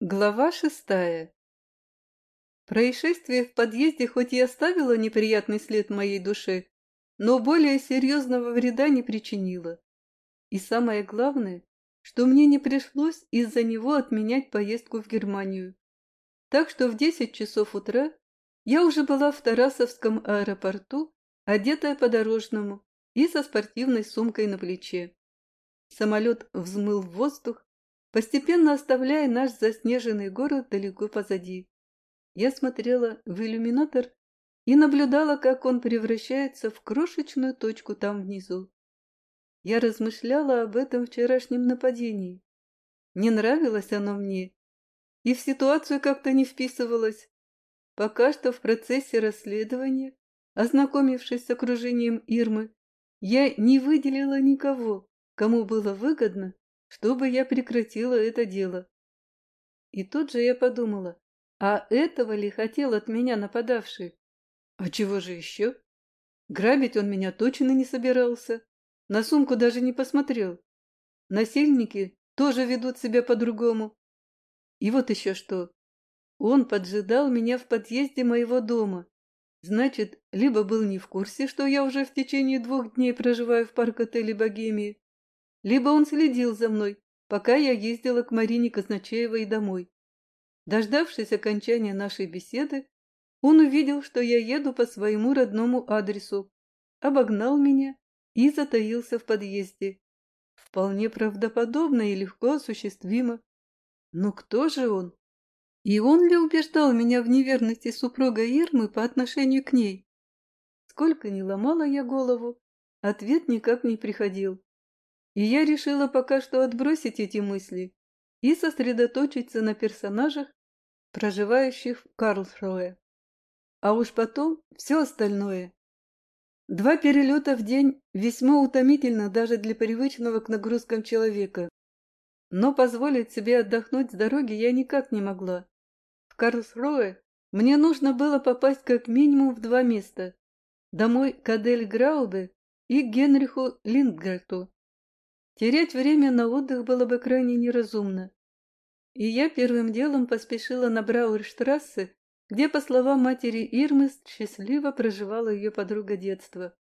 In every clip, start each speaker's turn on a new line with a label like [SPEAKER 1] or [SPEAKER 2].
[SPEAKER 1] Глава шестая Происшествие в подъезде хоть и оставило неприятный след моей душе, но более серьезного вреда не причинило. И самое главное, что мне не пришлось из-за него отменять поездку в Германию. Так что в десять часов утра я уже была в Тарасовском аэропорту, одетая по-дорожному и со спортивной сумкой на плече. Самолет взмыл в воздух, постепенно оставляя наш заснеженный город далеко позади. Я смотрела в иллюминатор и наблюдала, как он превращается в крошечную точку там внизу. Я размышляла об этом вчерашнем нападении. Не нравилось оно мне, и в ситуацию как-то не вписывалось. Пока что в процессе расследования, ознакомившись с окружением Ирмы, я не выделила никого, кому было выгодно, чтобы я прекратила это дело. И тут же я подумала, а этого ли хотел от меня нападавший? А чего же еще? Грабить он меня точно не собирался. На сумку даже не посмотрел. Насильники тоже ведут себя по-другому. И вот еще что. Он поджидал меня в подъезде моего дома. Значит, либо был не в курсе, что я уже в течение двух дней проживаю в парк-отеле «Богемии», либо он следил за мной, пока я ездила к Марине Казначеевой домой. Дождавшись окончания нашей беседы, он увидел, что я еду по своему родному адресу, обогнал меня и затаился в подъезде. Вполне правдоподобно и легко осуществимо. Но кто же он? И он ли убеждал меня в неверности супруга Ирмы по отношению к ней? Сколько ни ломала я голову, ответ никак не приходил. И я решила пока что отбросить эти мысли и сосредоточиться на персонажах, проживающих в Карлсруэ. А уж потом все остальное. Два перелета в день весьма утомительно даже для привычного к нагрузкам человека. Но позволить себе отдохнуть с дороги я никак не могла. В Карлсруэ мне нужно было попасть как минимум в два места. Домой к Адель Граубе и к Генриху Линдгарту. Терять время на отдых было бы крайне неразумно. И я первым делом поспешила на Брауэрштрассе, где, по словам матери Ирмы, счастливо проживала ее подруга детства.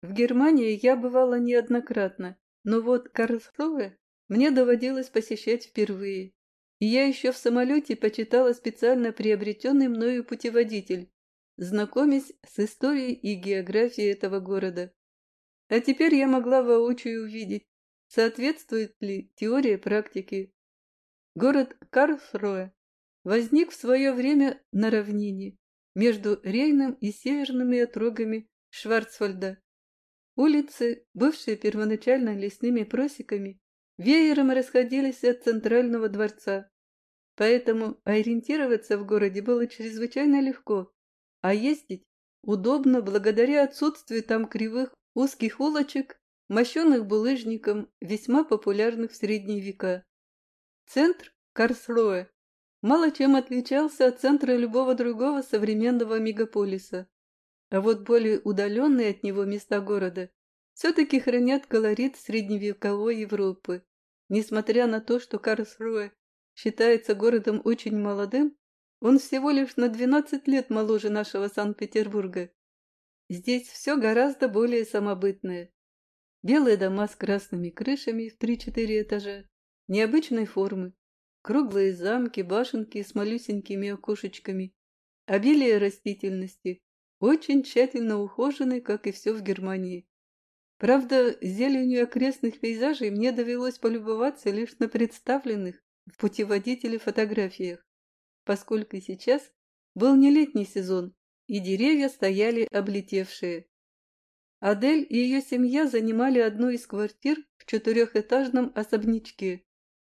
[SPEAKER 1] В Германии я бывала неоднократно, но вот Карлсруэ мне доводилось посещать впервые. И я еще в самолете почитала специально приобретенный мною путеводитель, знакомясь с историей и географией этого города. А теперь я могла воочию увидеть, соответствует ли теория практике. Город Карлсруэ возник в свое время на равнине между Рейном и северными отрогами Шварцвальда. Улицы, бывшие первоначально лесными просеками, веером расходились от центрального дворца. Поэтому ориентироваться в городе было чрезвычайно легко, а ездить удобно благодаря отсутствию там кривых узких улочек, мощенных булыжником, весьма популярных в средние века. Центр Карсруэ мало чем отличался от центра любого другого современного мегаполиса. А вот более удаленные от него места города все-таки хранят колорит средневековой Европы. Несмотря на то, что Карлсруэ считается городом очень молодым, он всего лишь на 12 лет моложе нашего Санкт-Петербурга. Здесь все гораздо более самобытное. Белые дома с красными крышами в три-четыре этажа, необычной формы, круглые замки, башенки с малюсенькими окошечками, обилие растительности, очень тщательно ухоженный, как и все в Германии. Правда, зеленью окрестных пейзажей мне довелось полюбоваться лишь на представленных в путеводителе фотографиях, поскольку сейчас был не летний сезон, и деревья стояли облетевшие. Адель и ее семья занимали одну из квартир в четырехэтажном особнячке,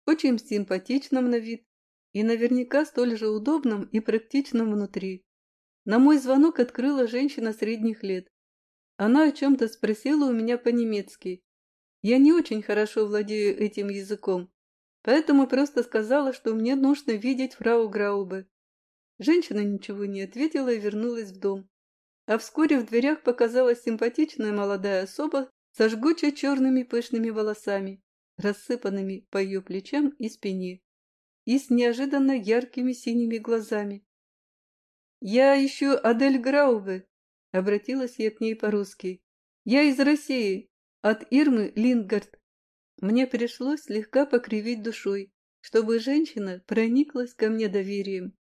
[SPEAKER 1] очень симпатичном на вид и наверняка столь же удобном и практичном внутри. На мой звонок открыла женщина средних лет. Она о чем-то спросила у меня по-немецки. Я не очень хорошо владею этим языком, поэтому просто сказала, что мне нужно видеть фрау Граубе. Женщина ничего не ответила и вернулась в дом. А вскоре в дверях показалась симпатичная молодая особа со жгучо черными пышными волосами, рассыпанными по ее плечам и спине. и с неожиданно яркими синими глазами. «Я ищу Адель Граубе», — обратилась я к ней по-русски. «Я из России, от Ирмы Лингард». Мне пришлось слегка покривить душой, чтобы женщина прониклась ко мне доверием.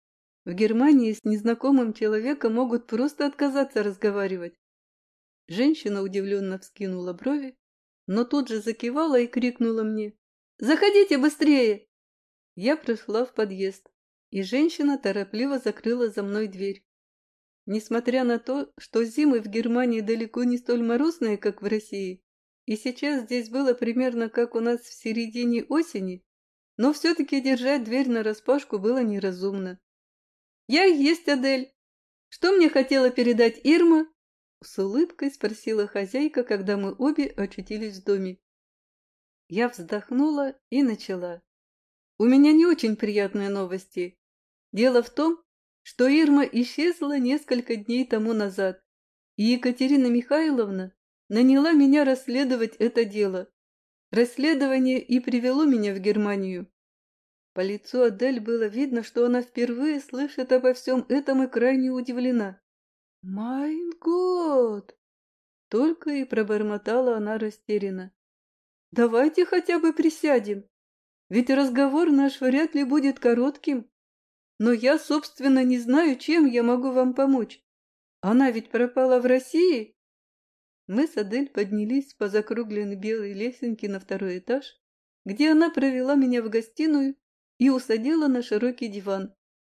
[SPEAKER 1] В Германии с незнакомым человеком могут просто отказаться разговаривать. Женщина удивленно вскинула брови, но тут же закивала и крикнула мне «Заходите быстрее!» Я прошла в подъезд, и женщина торопливо закрыла за мной дверь. Несмотря на то, что зимы в Германии далеко не столь морозные, как в России, и сейчас здесь было примерно как у нас в середине осени, но все-таки держать дверь нараспашку было неразумно. «Я есть Адель. Что мне хотела передать Ирма?» С улыбкой спросила хозяйка, когда мы обе очутились в доме. Я вздохнула и начала. «У меня не очень приятные новости. Дело в том, что Ирма исчезла несколько дней тому назад, и Екатерина Михайловна наняла меня расследовать это дело. Расследование и привело меня в Германию. По лицу Адель было видно, что она впервые слышит обо всем этом и крайне удивлена. «Майн год!» Только и пробормотала она растерянно. «Давайте хотя бы присядем, ведь разговор наш вряд ли будет коротким. Но я, собственно, не знаю, чем я могу вам помочь. Она ведь пропала в России?» Мы с Адель поднялись по закругленной белой лесенке на второй этаж, где она провела меня в гостиную и усадила на широкий диван,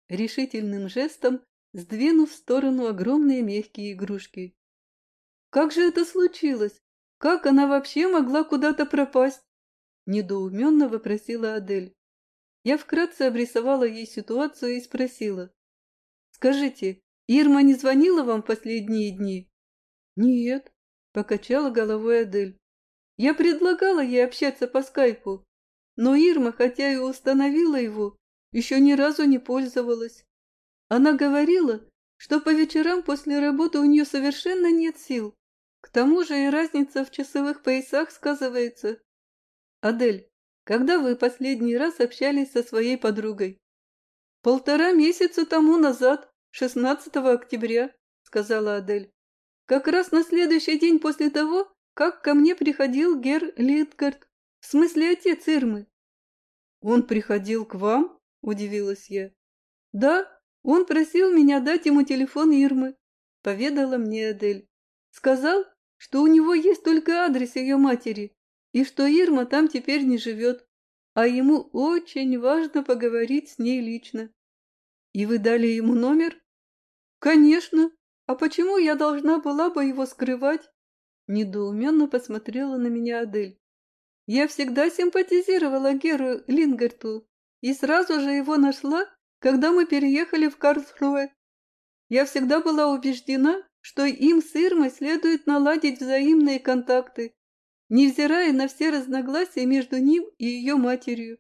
[SPEAKER 1] решительным жестом сдвинув в сторону огромные мягкие игрушки. «Как же это случилось? Как она вообще могла куда-то пропасть?» Недоуменно вопросила Адель. Я вкратце обрисовала ей ситуацию и спросила. «Скажите, Ирма не звонила вам последние дни?» «Нет», Покачала головой Адель. Я предлагала ей общаться по скайпу, но Ирма, хотя и установила его, еще ни разу не пользовалась. Она говорила, что по вечерам после работы у нее совершенно нет сил. К тому же и разница в часовых поясах сказывается. Адель, когда вы последний раз общались со своей подругой? Полтора месяца тому назад, 16 октября, сказала Адель. Как раз на следующий день после того, как ко мне приходил Гер Литгард, в смысле отец Ирмы. «Он приходил к вам?» – удивилась я. «Да, он просил меня дать ему телефон Ирмы», – поведала мне Адель. «Сказал, что у него есть только адрес ее матери, и что Ирма там теперь не живет, а ему очень важно поговорить с ней лично». «И вы дали ему номер?» «Конечно», «А почему я должна была бы его скрывать?» Недоуменно посмотрела на меня Адель. «Я всегда симпатизировала Геру Лингерту и сразу же его нашла, когда мы переехали в Карлсруэ. Я всегда была убеждена, что им с Ирмой следует наладить взаимные контакты, невзирая на все разногласия между ним и ее матерью.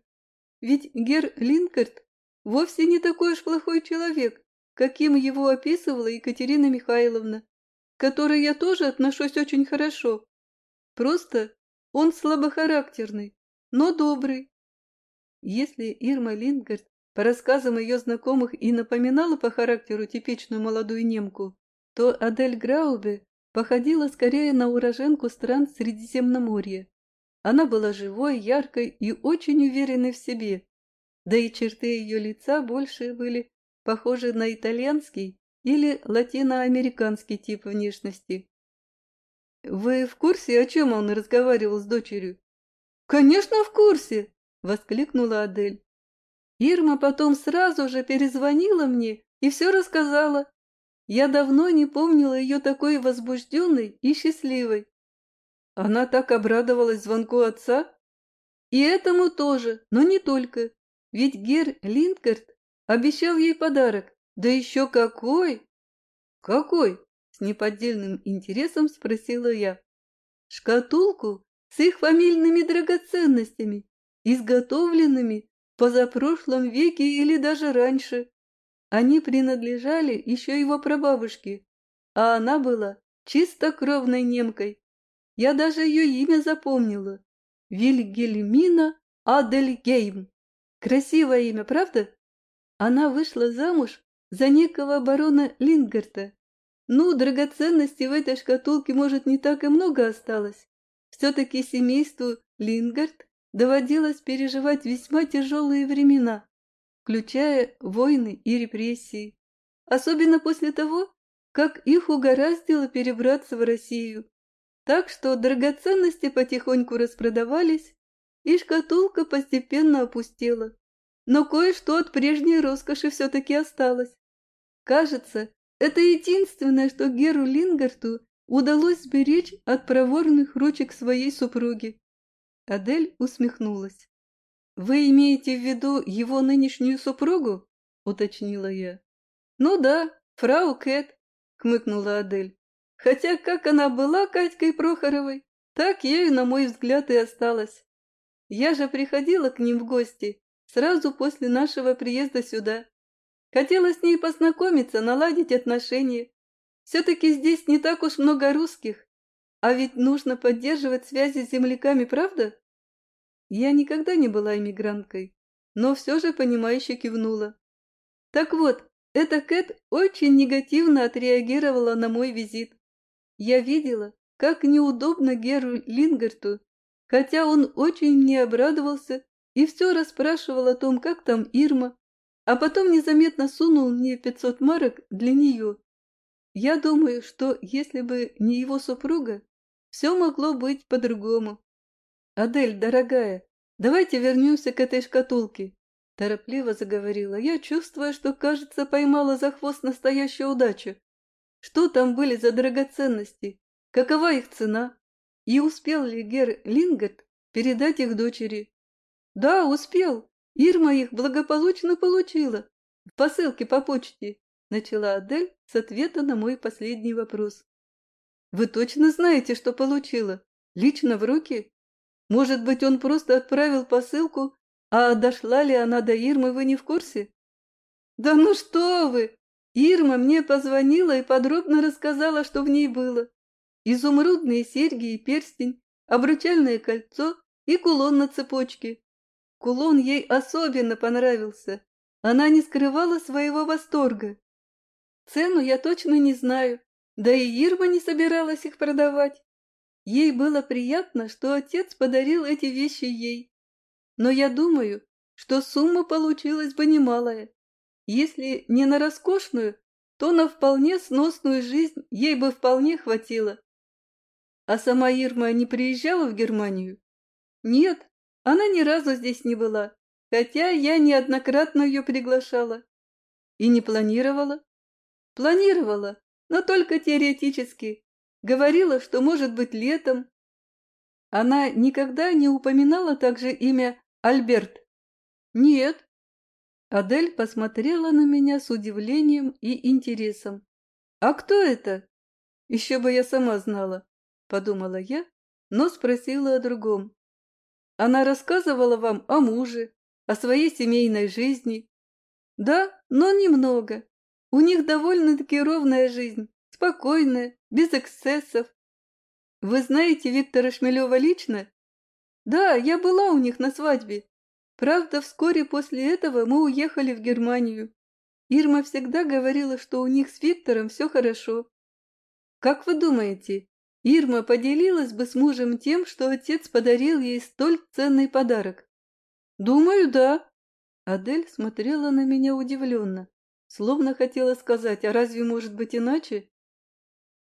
[SPEAKER 1] Ведь Гер Линкерт вовсе не такой уж плохой человек, каким его описывала Екатерина Михайловна, к которой я тоже отношусь очень хорошо. Просто он слабохарактерный, но добрый. Если Ирма Лингард по рассказам ее знакомых и напоминала по характеру типичную молодую немку, то Адель Граубе походила скорее на уроженку стран Средиземноморья. Она была живой, яркой и очень уверенной в себе, да и черты ее лица больше были похожий на итальянский или латиноамериканский тип внешности. «Вы в курсе, о чем он разговаривал с дочерью?» «Конечно, в курсе!» — воскликнула Адель. Ирма потом сразу же перезвонила мне и все рассказала. Я давно не помнила ее такой возбужденной и счастливой. Она так обрадовалась звонку отца. И этому тоже, но не только. Ведь Гер Линкерт Обещал ей подарок. Да еще какой! Какой? С неподдельным интересом спросила я. Шкатулку с их фамильными драгоценностями, изготовленными в позапрошлом веке или даже раньше. Они принадлежали еще его прабабушке, а она была чистокровной немкой. Я даже ее имя запомнила. Вильгельмина Адельгейм. Красивое имя, правда? Она вышла замуж за некого барона Лингарта. Ну, драгоценностей в этой шкатулке, может, не так и много осталось. Все-таки семейству Лингард доводилось переживать весьма тяжелые времена, включая войны и репрессии. Особенно после того, как их угораздило перебраться в Россию. Так что драгоценности потихоньку распродавались, и шкатулка постепенно опустела. Но кое-что от прежней роскоши все-таки осталось. Кажется, это единственное, что Геру Лингарту удалось сберечь от проворных ручек своей супруги. Адель усмехнулась. «Вы имеете в виду его нынешнюю супругу?» — уточнила я. «Ну да, фрау Кэт», — хмыкнула Адель. «Хотя как она была Катькой Прохоровой, так ею, на мой взгляд, и осталась. Я же приходила к ним в гости сразу после нашего приезда сюда. Хотела с ней познакомиться, наладить отношения. Все-таки здесь не так уж много русских, а ведь нужно поддерживать связи с земляками, правда? Я никогда не была иммигранткой, но все же понимающе кивнула. Так вот, эта Кэт очень негативно отреагировала на мой визит. Я видела, как неудобно Геру Лингерту, хотя он очень мне обрадовался и все расспрашивал о том, как там Ирма, а потом незаметно сунул мне пятьсот марок для нее. Я думаю, что если бы не его супруга, все могло быть по-другому. «Адель, дорогая, давайте вернемся к этой шкатулке», — торопливо заговорила я, чувствуя, что, кажется, поймала за хвост настоящую удачу. Что там были за драгоценности? Какова их цена? И успел ли Гер Лингет передать их дочери? Да, успел. Ирма их благополучно получила. В посылке по почте, начала Адель с ответа на мой последний вопрос. Вы точно знаете, что получила? Лично в руки? Может быть, он просто отправил посылку, а дошла ли она до Ирмы, вы не в курсе? Да ну что вы! Ирма мне позвонила и подробно рассказала, что в ней было. Изумрудные серьги и перстень, обручальное кольцо и кулон на цепочке. Кулон ей особенно понравился. Она не скрывала своего восторга. Цену я точно не знаю, да и Ирма не собиралась их продавать. Ей было приятно, что отец подарил эти вещи ей. Но я думаю, что сумма получилась бы немалая. Если не на роскошную, то на вполне сносную жизнь ей бы вполне хватило. А сама Ирма не приезжала в Германию? Нет, она ни разу здесь не была, хотя я неоднократно ее приглашала. И не планировала? Планировала, но только теоретически. Говорила, что может быть летом. Она никогда не упоминала также имя Альберт? Нет. Адель посмотрела на меня с удивлением и интересом. А кто это? Еще бы я сама знала, подумала я, но спросила о другом. Она рассказывала вам о муже, о своей семейной жизни. Да, но немного. У них довольно-таки ровная жизнь, спокойная, без эксцессов. Вы знаете Виктора Шмелева лично? Да, я была у них на свадьбе. Правда, вскоре после этого мы уехали в Германию. Ирма всегда говорила, что у них с Виктором все хорошо. Как вы думаете, Ирма поделилась бы с мужем тем, что отец подарил ей столь ценный подарок. «Думаю, да». Адель смотрела на меня удивленно, словно хотела сказать, а разве может быть иначе?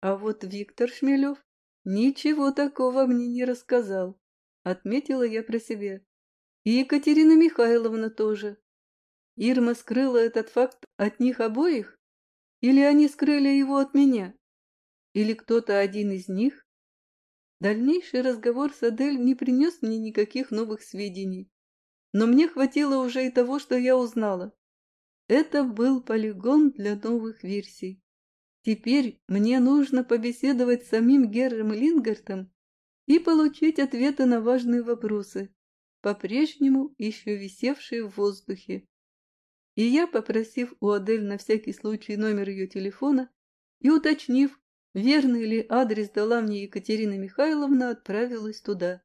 [SPEAKER 1] А вот Виктор Шмелев ничего такого мне не рассказал, отметила я про себя. И Екатерина Михайловна тоже. Ирма скрыла этот факт от них обоих? Или они скрыли его от меня? Или кто-то один из них? Дальнейший разговор с Адель не принес мне никаких новых сведений. Но мне хватило уже и того, что я узнала. Это был полигон для новых версий. Теперь мне нужно побеседовать с самим Герром Лингартом и получить ответы на важные вопросы, по-прежнему еще висевшие в воздухе. И я, попросив у Адель на всякий случай номер ее телефона и уточнив, Верный ли адрес дала мне Екатерина Михайловна, отправилась туда.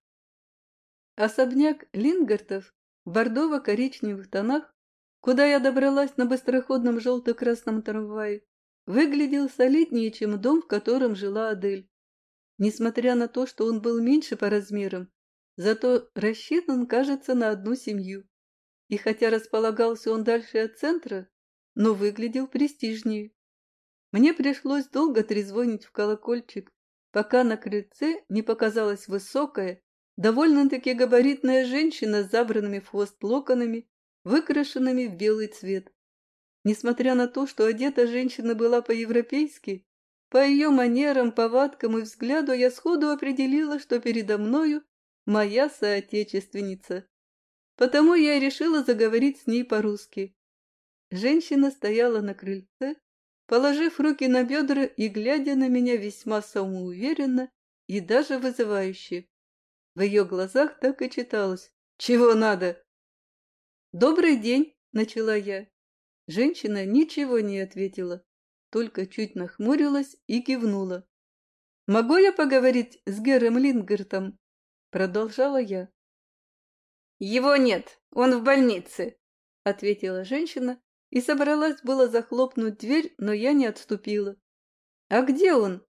[SPEAKER 1] Особняк Лингартов в бордово-коричневых тонах, куда я добралась на быстроходном желто-красном трамвае, выглядел солиднее, чем дом, в котором жила Адель. Несмотря на то, что он был меньше по размерам, зато рассчитан, кажется, на одну семью. И хотя располагался он дальше от центра, но выглядел престижнее. Мне пришлось долго трезвонить в колокольчик, пока на крыльце не показалась высокая, довольно-таки габаритная женщина с забранными в хвост локонами, выкрашенными в белый цвет. Несмотря на то, что одета женщина была по-европейски, по ее манерам, повадкам и взгляду я сходу определила, что передо мною моя соотечественница. Потому я и решила заговорить с ней по-русски. Женщина стояла на крыльце, положив руки на бедра и глядя на меня весьма самоуверенно и даже вызывающе. В ее глазах так и читалось. «Чего надо?» «Добрый день!» — начала я. Женщина ничего не ответила, только чуть нахмурилась и кивнула. «Могу я поговорить с Гером Лингертом?» — продолжала я.
[SPEAKER 2] «Его нет, он в больнице», —
[SPEAKER 1] ответила женщина и собралась было захлопнуть дверь, но я не отступила. «А где он?»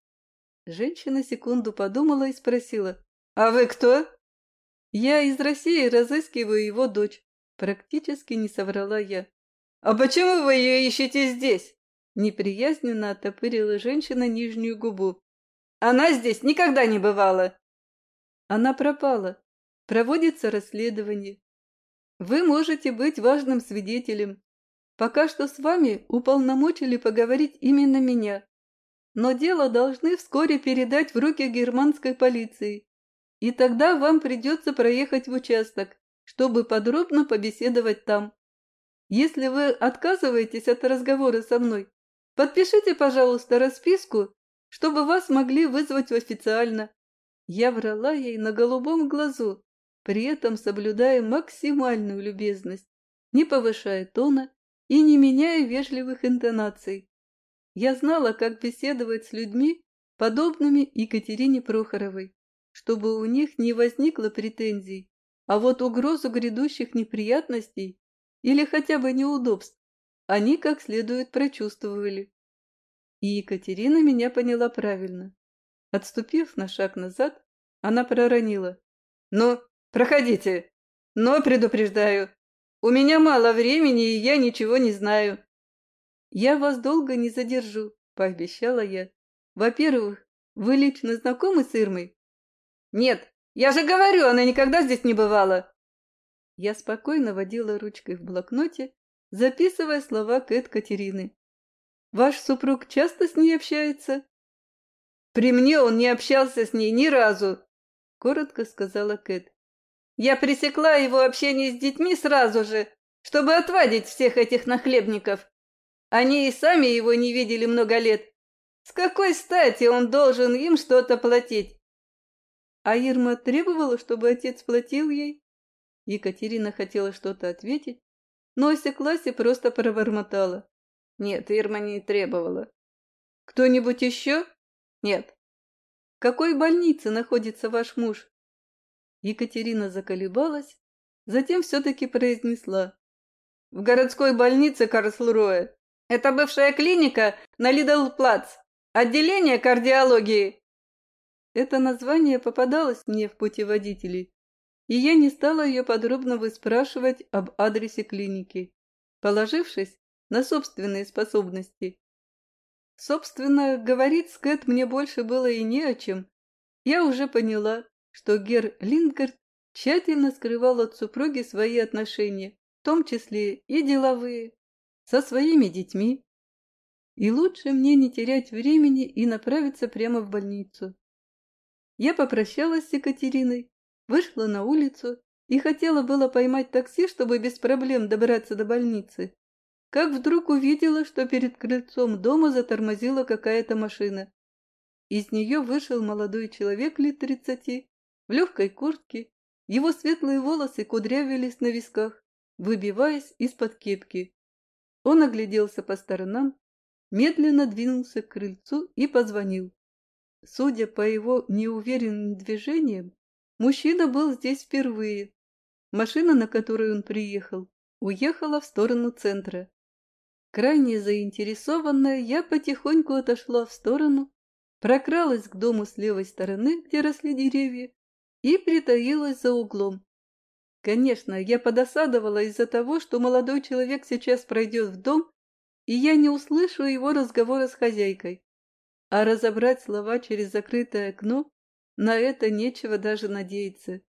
[SPEAKER 1] Женщина секунду подумала и спросила. «А вы кто?» «Я из России разыскиваю его дочь», — практически не соврала я.
[SPEAKER 2] «А почему вы ее ищете здесь?»
[SPEAKER 1] Неприязненно оттопырила женщина нижнюю губу.
[SPEAKER 2] «Она здесь никогда не бывала!»
[SPEAKER 1] Она пропала. Проводится расследование. Вы можете быть важным свидетелем. Пока что с вами уполномочили поговорить именно меня. Но дело должны вскоре передать в руки германской полиции. И тогда вам придется проехать в участок, чтобы подробно побеседовать там. Если вы отказываетесь от разговора со мной, подпишите, пожалуйста, расписку, чтобы вас могли вызвать официально. Я врала ей на голубом глазу, при этом соблюдая максимальную любезность, не повышая тона и не меняя вежливых интонаций. Я знала, как беседовать с людьми, подобными Екатерине Прохоровой, чтобы у них не возникло претензий, а вот угрозу грядущих неприятностей или хотя бы неудобств они как следует прочувствовали. И Екатерина меня поняла правильно. Отступив на шаг назад, она проронила.
[SPEAKER 2] «Ну, проходите, но предупреждаю, у меня мало времени, и я ничего не знаю».
[SPEAKER 1] «Я вас долго не задержу», — пообещала я. «Во-первых, вы лично знакомы с Ирмой?»
[SPEAKER 2] «Нет, я же говорю, она никогда здесь не бывала».
[SPEAKER 1] Я спокойно водила ручкой в блокноте, записывая слова Кэт Катерины. «Ваш супруг часто с ней общается?»
[SPEAKER 2] «При мне он не общался с ней ни разу», —
[SPEAKER 1] коротко сказала Кэт.
[SPEAKER 2] «Я пресекла его общение с детьми сразу же, чтобы отвадить всех этих нахлебников. Они и сами его не видели много лет. С какой стати он должен им что-то платить?»
[SPEAKER 1] А Ирма требовала, чтобы отец платил ей? Екатерина хотела что-то ответить, но осеклась и просто пробормотала.
[SPEAKER 2] Нет, Ирма не требовала.
[SPEAKER 1] Кто-нибудь еще?
[SPEAKER 2] Нет.
[SPEAKER 1] В какой больнице находится ваш муж? Екатерина заколебалась, затем все-таки произнесла.
[SPEAKER 2] В городской больнице Карлсруэ. Это бывшая клиника на Лидл-Плац. Отделение кардиологии.
[SPEAKER 1] Это название попадалось мне в путеводителе, и я не стала ее подробно выспрашивать об адресе клиники, положившись на собственные способности. Собственно, говорить с Кэт мне больше было и не о чем. Я уже поняла, что Гер Лингард тщательно скрывал от супруги свои отношения, в том числе и деловые, со своими детьми. И лучше мне не терять времени и направиться прямо в больницу. Я попрощалась с Екатериной Вышла на улицу и хотела было поймать такси, чтобы без проблем добраться до больницы. Как вдруг увидела, что перед крыльцом дома затормозила какая-то машина. Из нее вышел молодой человек лет тридцати, в легкой куртке. Его светлые волосы кудрявились на висках, выбиваясь из-под кепки. Он огляделся по сторонам, медленно двинулся к крыльцу и позвонил. Судя по его неуверенным движениям, Мужчина был здесь впервые. Машина, на которой он приехал, уехала в сторону центра. Крайне заинтересованная, я потихоньку отошла в сторону, прокралась к дому с левой стороны, где росли деревья, и притаилась за углом. Конечно, я подосадовала из-за того, что молодой человек сейчас пройдет в дом, и я не услышу его разговора с хозяйкой. А разобрать слова через закрытое окно, на это нечего даже надеяться.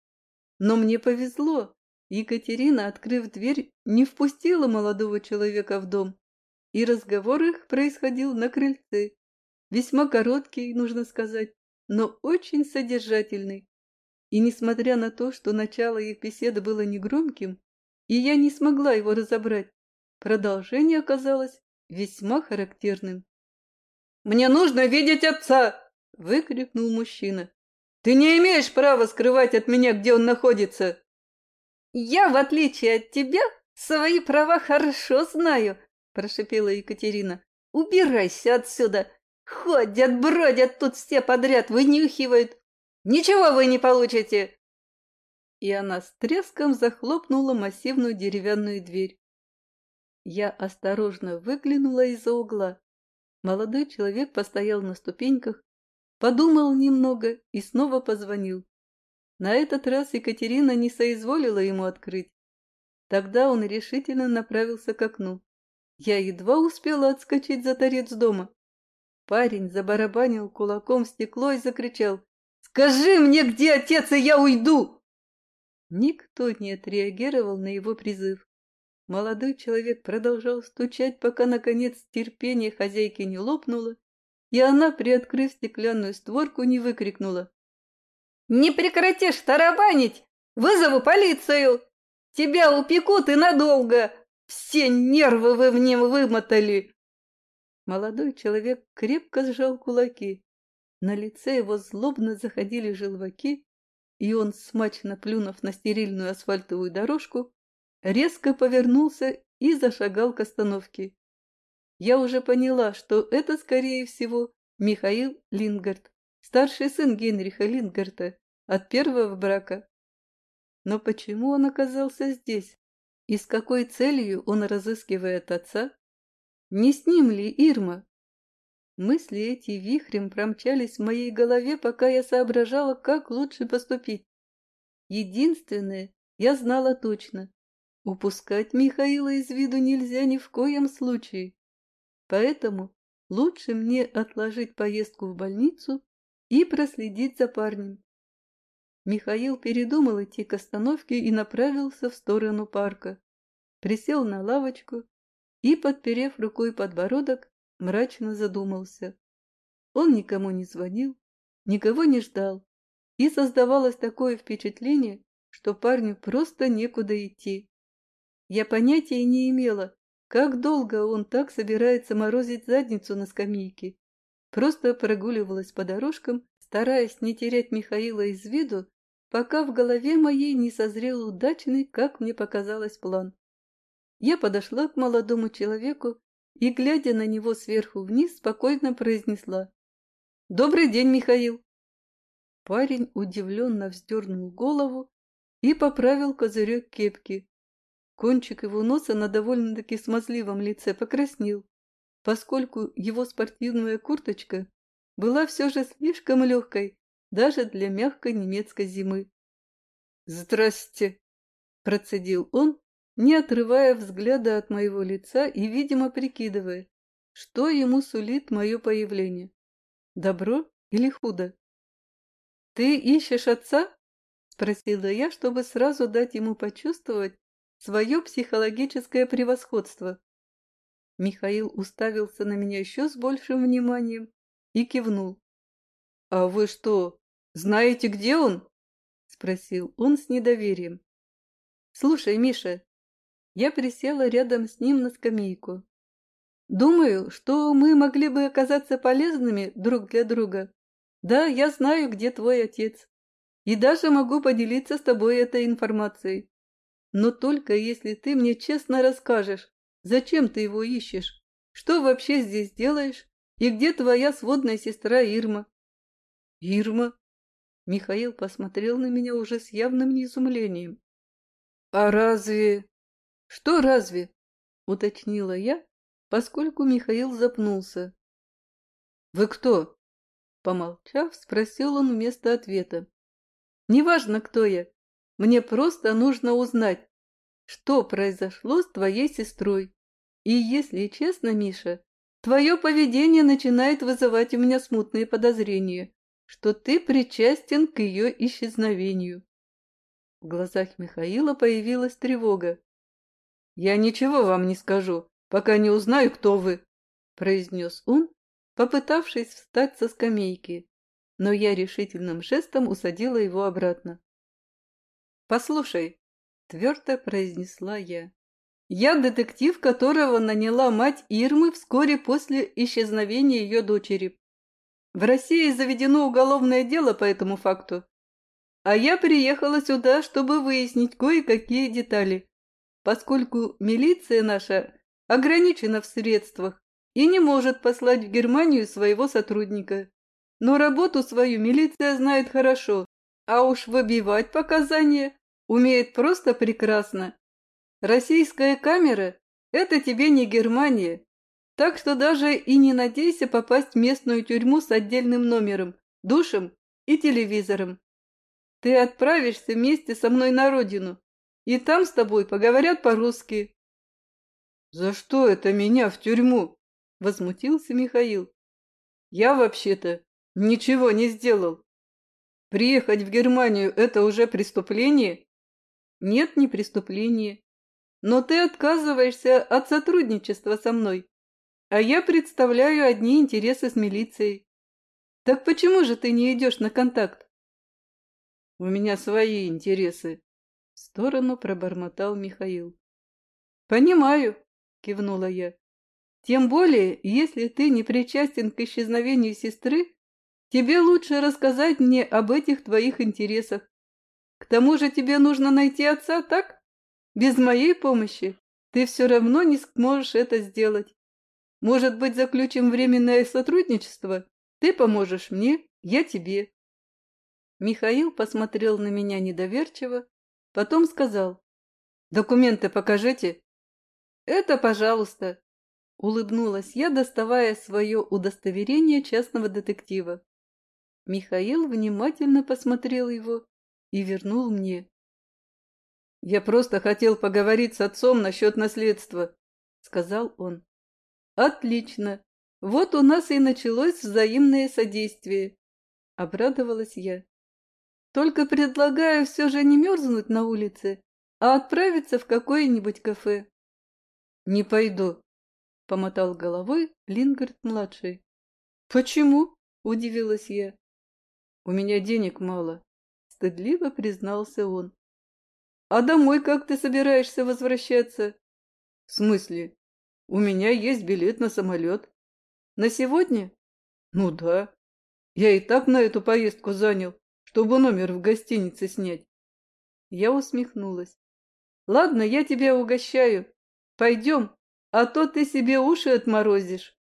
[SPEAKER 1] Но мне повезло. Екатерина, открыв дверь, не впустила молодого человека в дом, и разговор их происходил на крыльце. Весьма короткий, нужно сказать, но очень содержательный. И несмотря на то, что начало их беседы было негромким, и я не смогла его разобрать, продолжение оказалось весьма характерным. «Мне нужно видеть отца!» — выкрикнул мужчина. «Ты не имеешь права скрывать от меня, где он находится!»
[SPEAKER 2] «Я, в отличие от тебя, свои права хорошо знаю!» — прошипела Екатерина. «Убирайся отсюда! Ходят, бродят тут все подряд, вынюхивают! Ничего вы не получите!»
[SPEAKER 1] И она с треском захлопнула массивную деревянную дверь. Я осторожно выглянула из-за угла. Молодой человек постоял на ступеньках, подумал немного и снова позвонил. На этот раз Екатерина не соизволила ему открыть. Тогда он решительно направился к окну. Я едва успела отскочить за торец дома. Парень забарабанил кулаком стекло и закричал «Скажи мне, где отец, и я уйду!» Никто не отреагировал на его призыв. Молодой человек продолжал стучать, пока, наконец, терпение хозяйки не лопнуло, и она, приоткрыв стеклянную створку, не выкрикнула.
[SPEAKER 2] «Не прекратишь тарабанить! Вызову полицию! Тебя упекут и надолго! Все нервы вы в нем вымотали!»
[SPEAKER 1] Молодой человек крепко сжал кулаки. На лице его злобно заходили желваки, и он, смачно плюнув на стерильную асфальтовую дорожку, резко повернулся и зашагал к остановке. Я уже поняла, что это, скорее всего, Михаил Лингард, старший сын Генриха Лингарта от первого брака. Но почему он оказался здесь? И с какой целью он разыскивает отца? Не с ним ли Ирма? Мысли эти вихрем промчались в моей голове, пока я соображала, как лучше поступить. Единственное, я знала точно. Упускать Михаила из виду нельзя ни в коем случае. Поэтому лучше мне отложить поездку в больницу и проследить за парнем. Михаил передумал идти к остановке и направился в сторону парка. Присел на лавочку и, подперев рукой подбородок, мрачно задумался. Он никому не звонил, никого не ждал, и создавалось такое впечатление, что парню просто некуда идти. Я понятия не имела, как долго он так собирается морозить задницу на скамейке. Просто прогуливалась по дорожкам, стараясь не терять Михаила из виду, пока в голове моей не созрел удачный, как мне показалось, план. Я подошла к молодому человеку и, глядя на него сверху вниз, спокойно произнесла «Добрый день, Михаил!» Парень удивленно вздернул голову и поправил козырек кепки. Кончик его носа на довольно-таки смазливом лице покраснел, поскольку его спортивная курточка была все же слишком легкой даже для мягкой немецкой зимы. «Здрасте!» – процедил он, не отрывая взгляда от моего лица и, видимо, прикидывая, что ему сулит мое появление. Добро или худо? «Ты ищешь отца?» – спросила я, чтобы сразу дать ему почувствовать, свое психологическое превосходство. Михаил уставился на меня еще с большим вниманием и кивнул. «А вы что, знаете, где он?» – спросил он с недоверием. «Слушай, Миша». Я присела рядом с ним на скамейку. «Думаю, что мы могли бы оказаться полезными друг для друга. Да, я знаю, где твой отец. И даже могу поделиться с тобой этой информацией. Но только если ты мне честно расскажешь, зачем ты его ищешь, что вообще здесь делаешь и где твоя сводная сестра Ирма. Ирма? Михаил посмотрел на меня уже с явным неизумлением. А разве... Что разве? Уточнила я, поскольку Михаил запнулся. Вы кто? Помолчав, спросил он вместо ответа. Неважно, кто я. Мне просто нужно узнать, что произошло с твоей сестрой. И если честно, Миша, твое поведение начинает вызывать у меня смутные подозрения, что ты причастен к ее исчезновению. В глазах Михаила появилась тревога. «Я ничего вам не скажу, пока не узнаю, кто вы», — произнес он, попытавшись встать со скамейки, но я решительным жестом усадила его обратно. «Послушай», — твердо произнесла я, — «я детектив, которого наняла мать Ирмы вскоре после исчезновения ее дочери. В России заведено уголовное дело по этому факту, а я приехала сюда, чтобы выяснить кое-какие детали, поскольку милиция наша ограничена в средствах и не может послать в Германию своего сотрудника. Но работу свою милиция знает хорошо, а уж выбивать показания умеет просто прекрасно. Российская камера – это тебе не Германия, так что даже и не надейся попасть в местную тюрьму с отдельным номером, душем и телевизором. Ты отправишься вместе со мной на родину, и там с тобой поговорят по-русски. — За что это меня в тюрьму? — возмутился Михаил. — Я вообще-то ничего не сделал. Приехать в Германию – это уже преступление? Нет, не преступление. Но ты отказываешься от сотрудничества со мной, а я представляю одни интересы с милицией. Так почему же ты не идешь на контакт? У меня свои интересы. В сторону пробормотал Михаил. Понимаю, кивнула я. Тем более, если ты не причастен к исчезновению сестры, тебе лучше рассказать мне об этих твоих интересах. К тому же тебе нужно найти отца, так? Без моей помощи ты все равно не сможешь это сделать. Может быть, заключим временное сотрудничество? Ты поможешь мне, я тебе. Михаил посмотрел на меня недоверчиво, потом сказал. «Документы покажите». «Это, пожалуйста», — улыбнулась я, доставая свое удостоверение частного детектива. Михаил внимательно посмотрел его и вернул мне. «Я просто хотел поговорить с отцом насчет наследства», — сказал он. «Отлично. Вот у нас и началось взаимное содействие», — обрадовалась я. Только предлагаю все же не мерзнуть на улице, а отправиться в какое-нибудь кафе. — Не пойду, — помотал головой Лингард-младший. — Почему? — удивилась я. — У меня денег мало, — стыдливо признался он. — А домой как ты собираешься возвращаться? — В смысле? У меня есть билет на самолет. — На сегодня? — Ну да. Я и так на эту поездку занял чтобы номер в гостинице снять. Я усмехнулась. Ладно, я тебя угощаю. Пойдем, а то ты себе уши отморозишь.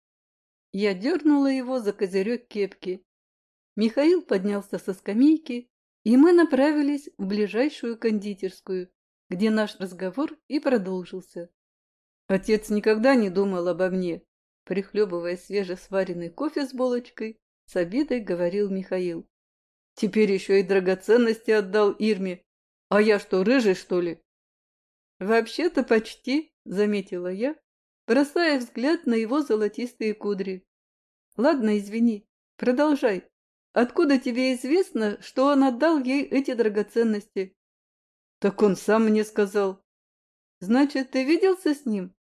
[SPEAKER 1] Я дернула его за козырек кепки. Михаил поднялся со скамейки, и мы направились в ближайшую кондитерскую, где наш разговор и продолжился. Отец никогда не думал обо мне, прихлебывая свежесваренный кофе с булочкой, с обидой говорил Михаил. Теперь еще и драгоценности отдал Ирме. А я что, рыжий, что ли? Вообще-то почти, заметила я, бросая взгляд на его золотистые кудри. Ладно, извини, продолжай. Откуда тебе известно, что он отдал ей эти драгоценности? Так он сам мне сказал. Значит, ты виделся с ним?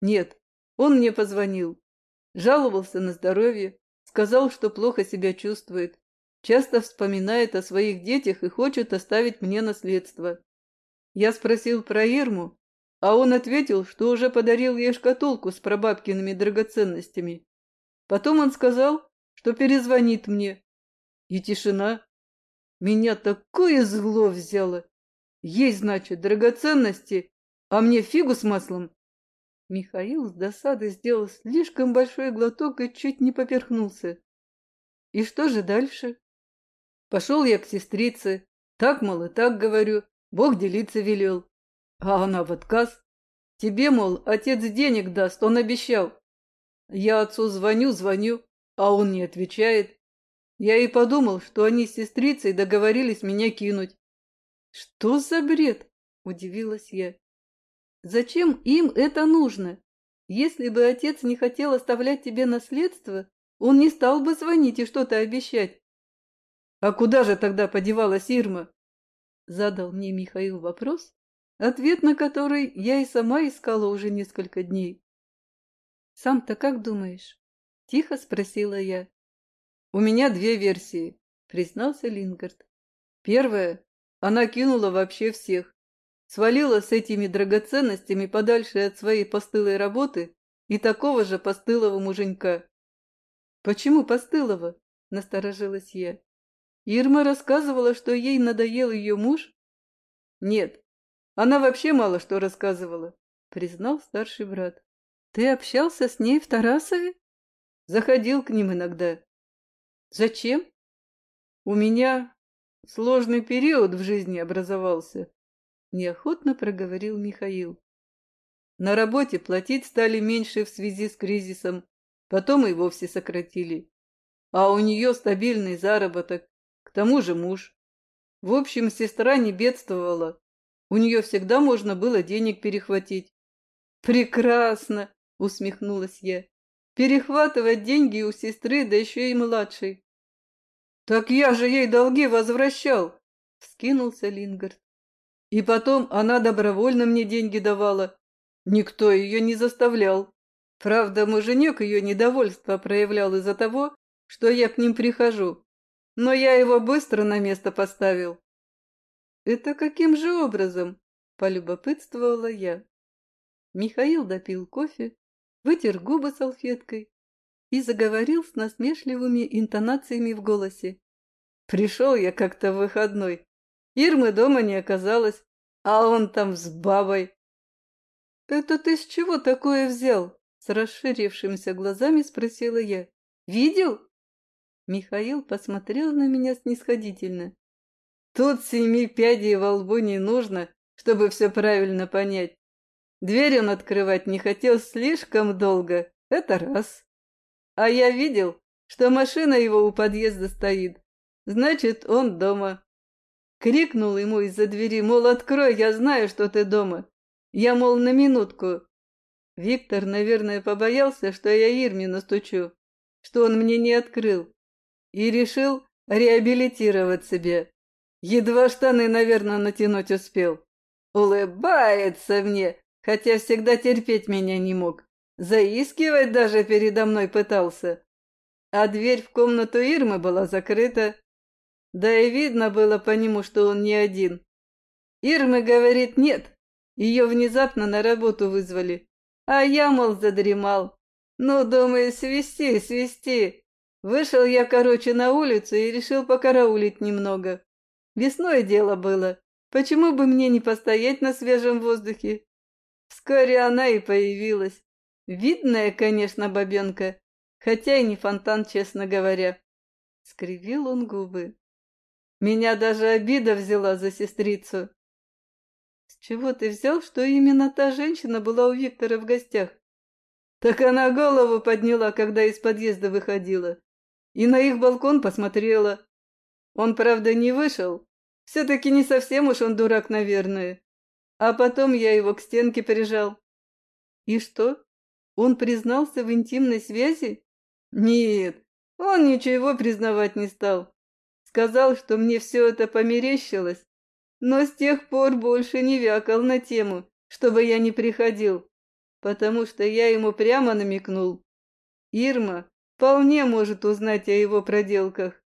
[SPEAKER 1] Нет, он мне позвонил. Жаловался на здоровье, сказал, что плохо себя чувствует. Часто вспоминает о своих детях и хочет оставить мне наследство. Я спросил про Ирму, а он ответил, что уже подарил ей шкатулку с прабабкиными драгоценностями. Потом он сказал, что перезвонит мне. И тишина. Меня такое зло взяло. Есть, значит, драгоценности, а мне фигу с маслом. Михаил с досады сделал слишком большой глоток и чуть не поперхнулся. И что же дальше? Пошел я к сестрице. Так, мол, и так говорю. Бог делиться велел. А она в отказ. Тебе, мол, отец денег даст, он обещал. Я отцу звоню, звоню, а он не отвечает. Я и подумал, что они с сестрицей договорились меня кинуть. Что за бред? Удивилась я. Зачем им это нужно? Если бы отец не хотел оставлять тебе наследство, он не стал бы звонить и что-то обещать. А куда же тогда подевалась Ирма? Задал мне Михаил вопрос, ответ на который я и сама искала уже несколько дней. Сам-то как думаешь? Тихо спросила я. У меня две версии, признался Лингард. Первая, она кинула вообще всех. Свалила с этими драгоценностями подальше от своей постылой работы и такого же постылого муженька. «Почему постылого?» – насторожилась я. Ирма рассказывала, что ей надоел ее муж? Нет, она вообще мало что рассказывала, признал старший брат. Ты общался с ней в Тарасове? Заходил к ним иногда. Зачем? У меня сложный период в жизни образовался, неохотно проговорил Михаил. На работе платить стали меньше в связи с кризисом, потом и вовсе сократили. А у нее стабильный заработок, к тому же муж. В общем, сестра не бедствовала. У нее всегда можно было денег перехватить. «Прекрасно!» – усмехнулась я. «Перехватывать деньги у сестры, да еще и младшей». «Так я же ей долги возвращал!» – вскинулся Лингард. «И потом она добровольно мне деньги давала. Никто ее не заставлял. Правда, муженек ее недовольство проявлял из-за того, что я к ним прихожу но я его быстро на место поставил. Это каким же образом? Полюбопытствовала я. Михаил допил кофе, вытер губы салфеткой и заговорил с насмешливыми интонациями в голосе. Пришел я как-то в выходной. Ирмы дома не оказалось, а он там с бабой. «Это ты с чего такое взял?» С расширившимися глазами спросила я. «Видел?» Михаил посмотрел на меня снисходительно. Тут семи пядей во лбу не нужно, чтобы все правильно понять. Дверь он открывать не хотел слишком долго, это раз. А я видел, что машина его у подъезда стоит. Значит, он дома. Крикнул ему из-за двери, мол, открой, я знаю, что ты дома. Я, мол, на минутку. Виктор, наверное, побоялся, что я Ирме настучу, что он мне не открыл и решил реабилитировать себя. Едва штаны, наверное, натянуть успел. Улыбается мне, хотя всегда терпеть меня не мог. Заискивать даже передо мной пытался. А дверь в комнату Ирмы была закрыта. Да и видно было по нему, что он не один. Ирма говорит нет, ее внезапно на работу вызвали. А я, мол, задремал. Ну, думаю, свести, свести. Вышел я, короче, на улицу и решил покараулить немного. Весной дело было. Почему бы мне не постоять на свежем воздухе? Вскоре она и появилась. Видная, конечно, бабенка, хотя и не фонтан, честно говоря. Скривил он губы. Меня даже обида взяла за сестрицу. С чего ты взял, что именно та женщина была у Виктора в гостях? Так она голову подняла, когда из подъезда выходила и на их балкон посмотрела. Он, правда, не вышел. Все-таки не совсем уж он дурак, наверное. А потом я его к стенке прижал. И что? Он признался в интимной связи? Нет, он ничего признавать не стал. Сказал, что мне все это померещилось, но с тех пор больше не вякал на тему, чтобы я не приходил, потому что я ему прямо намекнул. Ирма вполне может узнать о его проделках.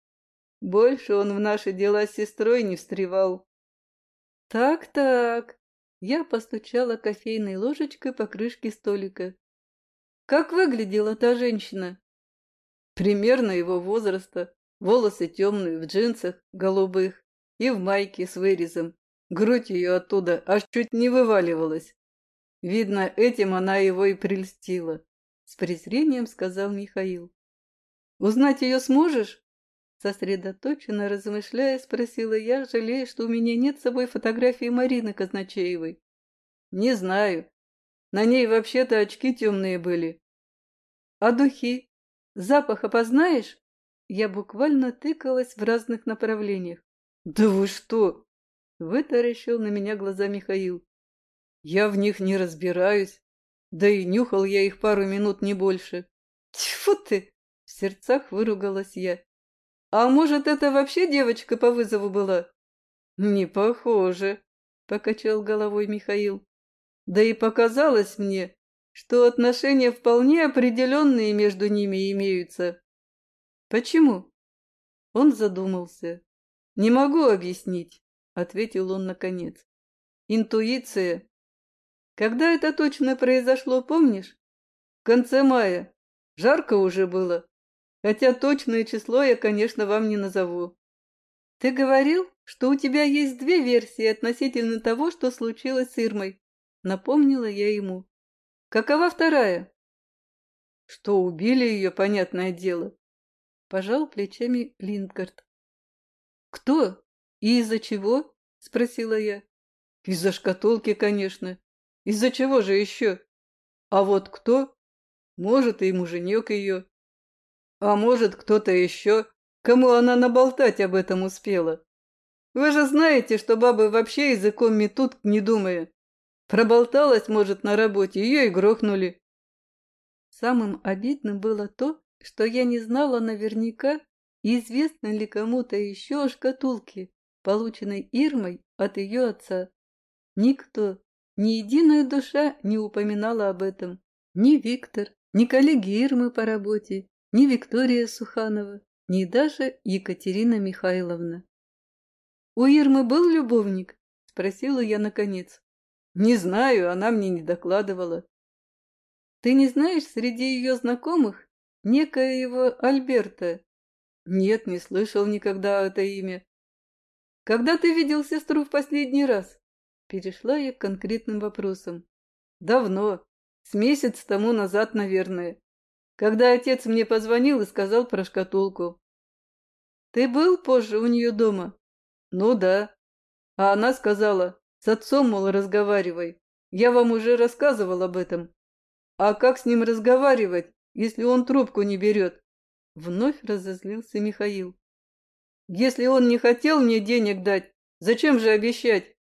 [SPEAKER 1] Больше он в наши дела с сестрой не встревал. Так-так, я постучала кофейной ложечкой по крышке столика. Как выглядела та женщина? Примерно его возраста, волосы темные, в джинсах, голубых и в майке с вырезом. Грудь ее оттуда аж чуть не вываливалась. Видно, этим она его и прельстила. С презрением сказал Михаил. Узнать ее сможешь?» Сосредоточенно размышляя, спросила я, жалея, что у меня нет с собой фотографии Марины Казначеевой. Не знаю. На ней вообще-то очки темные были. А духи? Запах опознаешь? Я буквально тыкалась в разных направлениях. Да вы что? Вытаращил на меня глаза Михаил. Я в них не разбираюсь. Да и нюхал я их пару минут, не больше. Тьфу ты! В сердцах выругалась я. А может, это вообще девочка по вызову была? Не похоже, покачал головой Михаил. Да и показалось мне, что отношения вполне определенные между ними имеются. Почему? Он задумался. Не могу объяснить, ответил он наконец. Интуиция. Когда это точно произошло, помнишь? В конце мая. Жарко уже было. Хотя точное число я, конечно, вам не назову. Ты говорил, что у тебя есть две версии относительно того, что случилось с Ирмой. Напомнила я ему. Какова вторая? Что убили ее, понятное дело. Пожал плечами Линдгард. Кто? И из-за чего? Спросила я. Из-за шкатулки, конечно. Из-за чего же еще? А вот кто? Может, и муженек ее. А может, кто-то еще, кому она наболтать об этом успела. Вы же знаете, что бабы вообще языком метут, не думая. Проболталась, может, на работе, ее и грохнули. Самым обидным было то, что я не знала наверняка, известно ли кому-то еще о шкатулке, полученной Ирмой от ее отца. Никто, ни единая душа не упоминала об этом. Ни Виктор, ни коллеги Ирмы по работе, ни Виктория Суханова, ни даже Екатерина Михайловна. «У Ирмы был любовник?» – спросила я наконец. «Не знаю, она мне не докладывала». «Ты не знаешь среди ее знакомых некоего Альберта?» «Нет, не слышал никогда это имя». «Когда ты видел сестру в последний раз?» Перешла я к конкретным вопросам. «Давно. С месяц тому назад, наверное когда отец мне позвонил и сказал про шкатулку. «Ты был позже у нее дома?» «Ну да». А она сказала, с отцом, мол, разговаривай. Я вам уже рассказывал об этом. А как с ним разговаривать, если он трубку не берет? Вновь разозлился Михаил. Если он не хотел мне денег дать, зачем же обещать?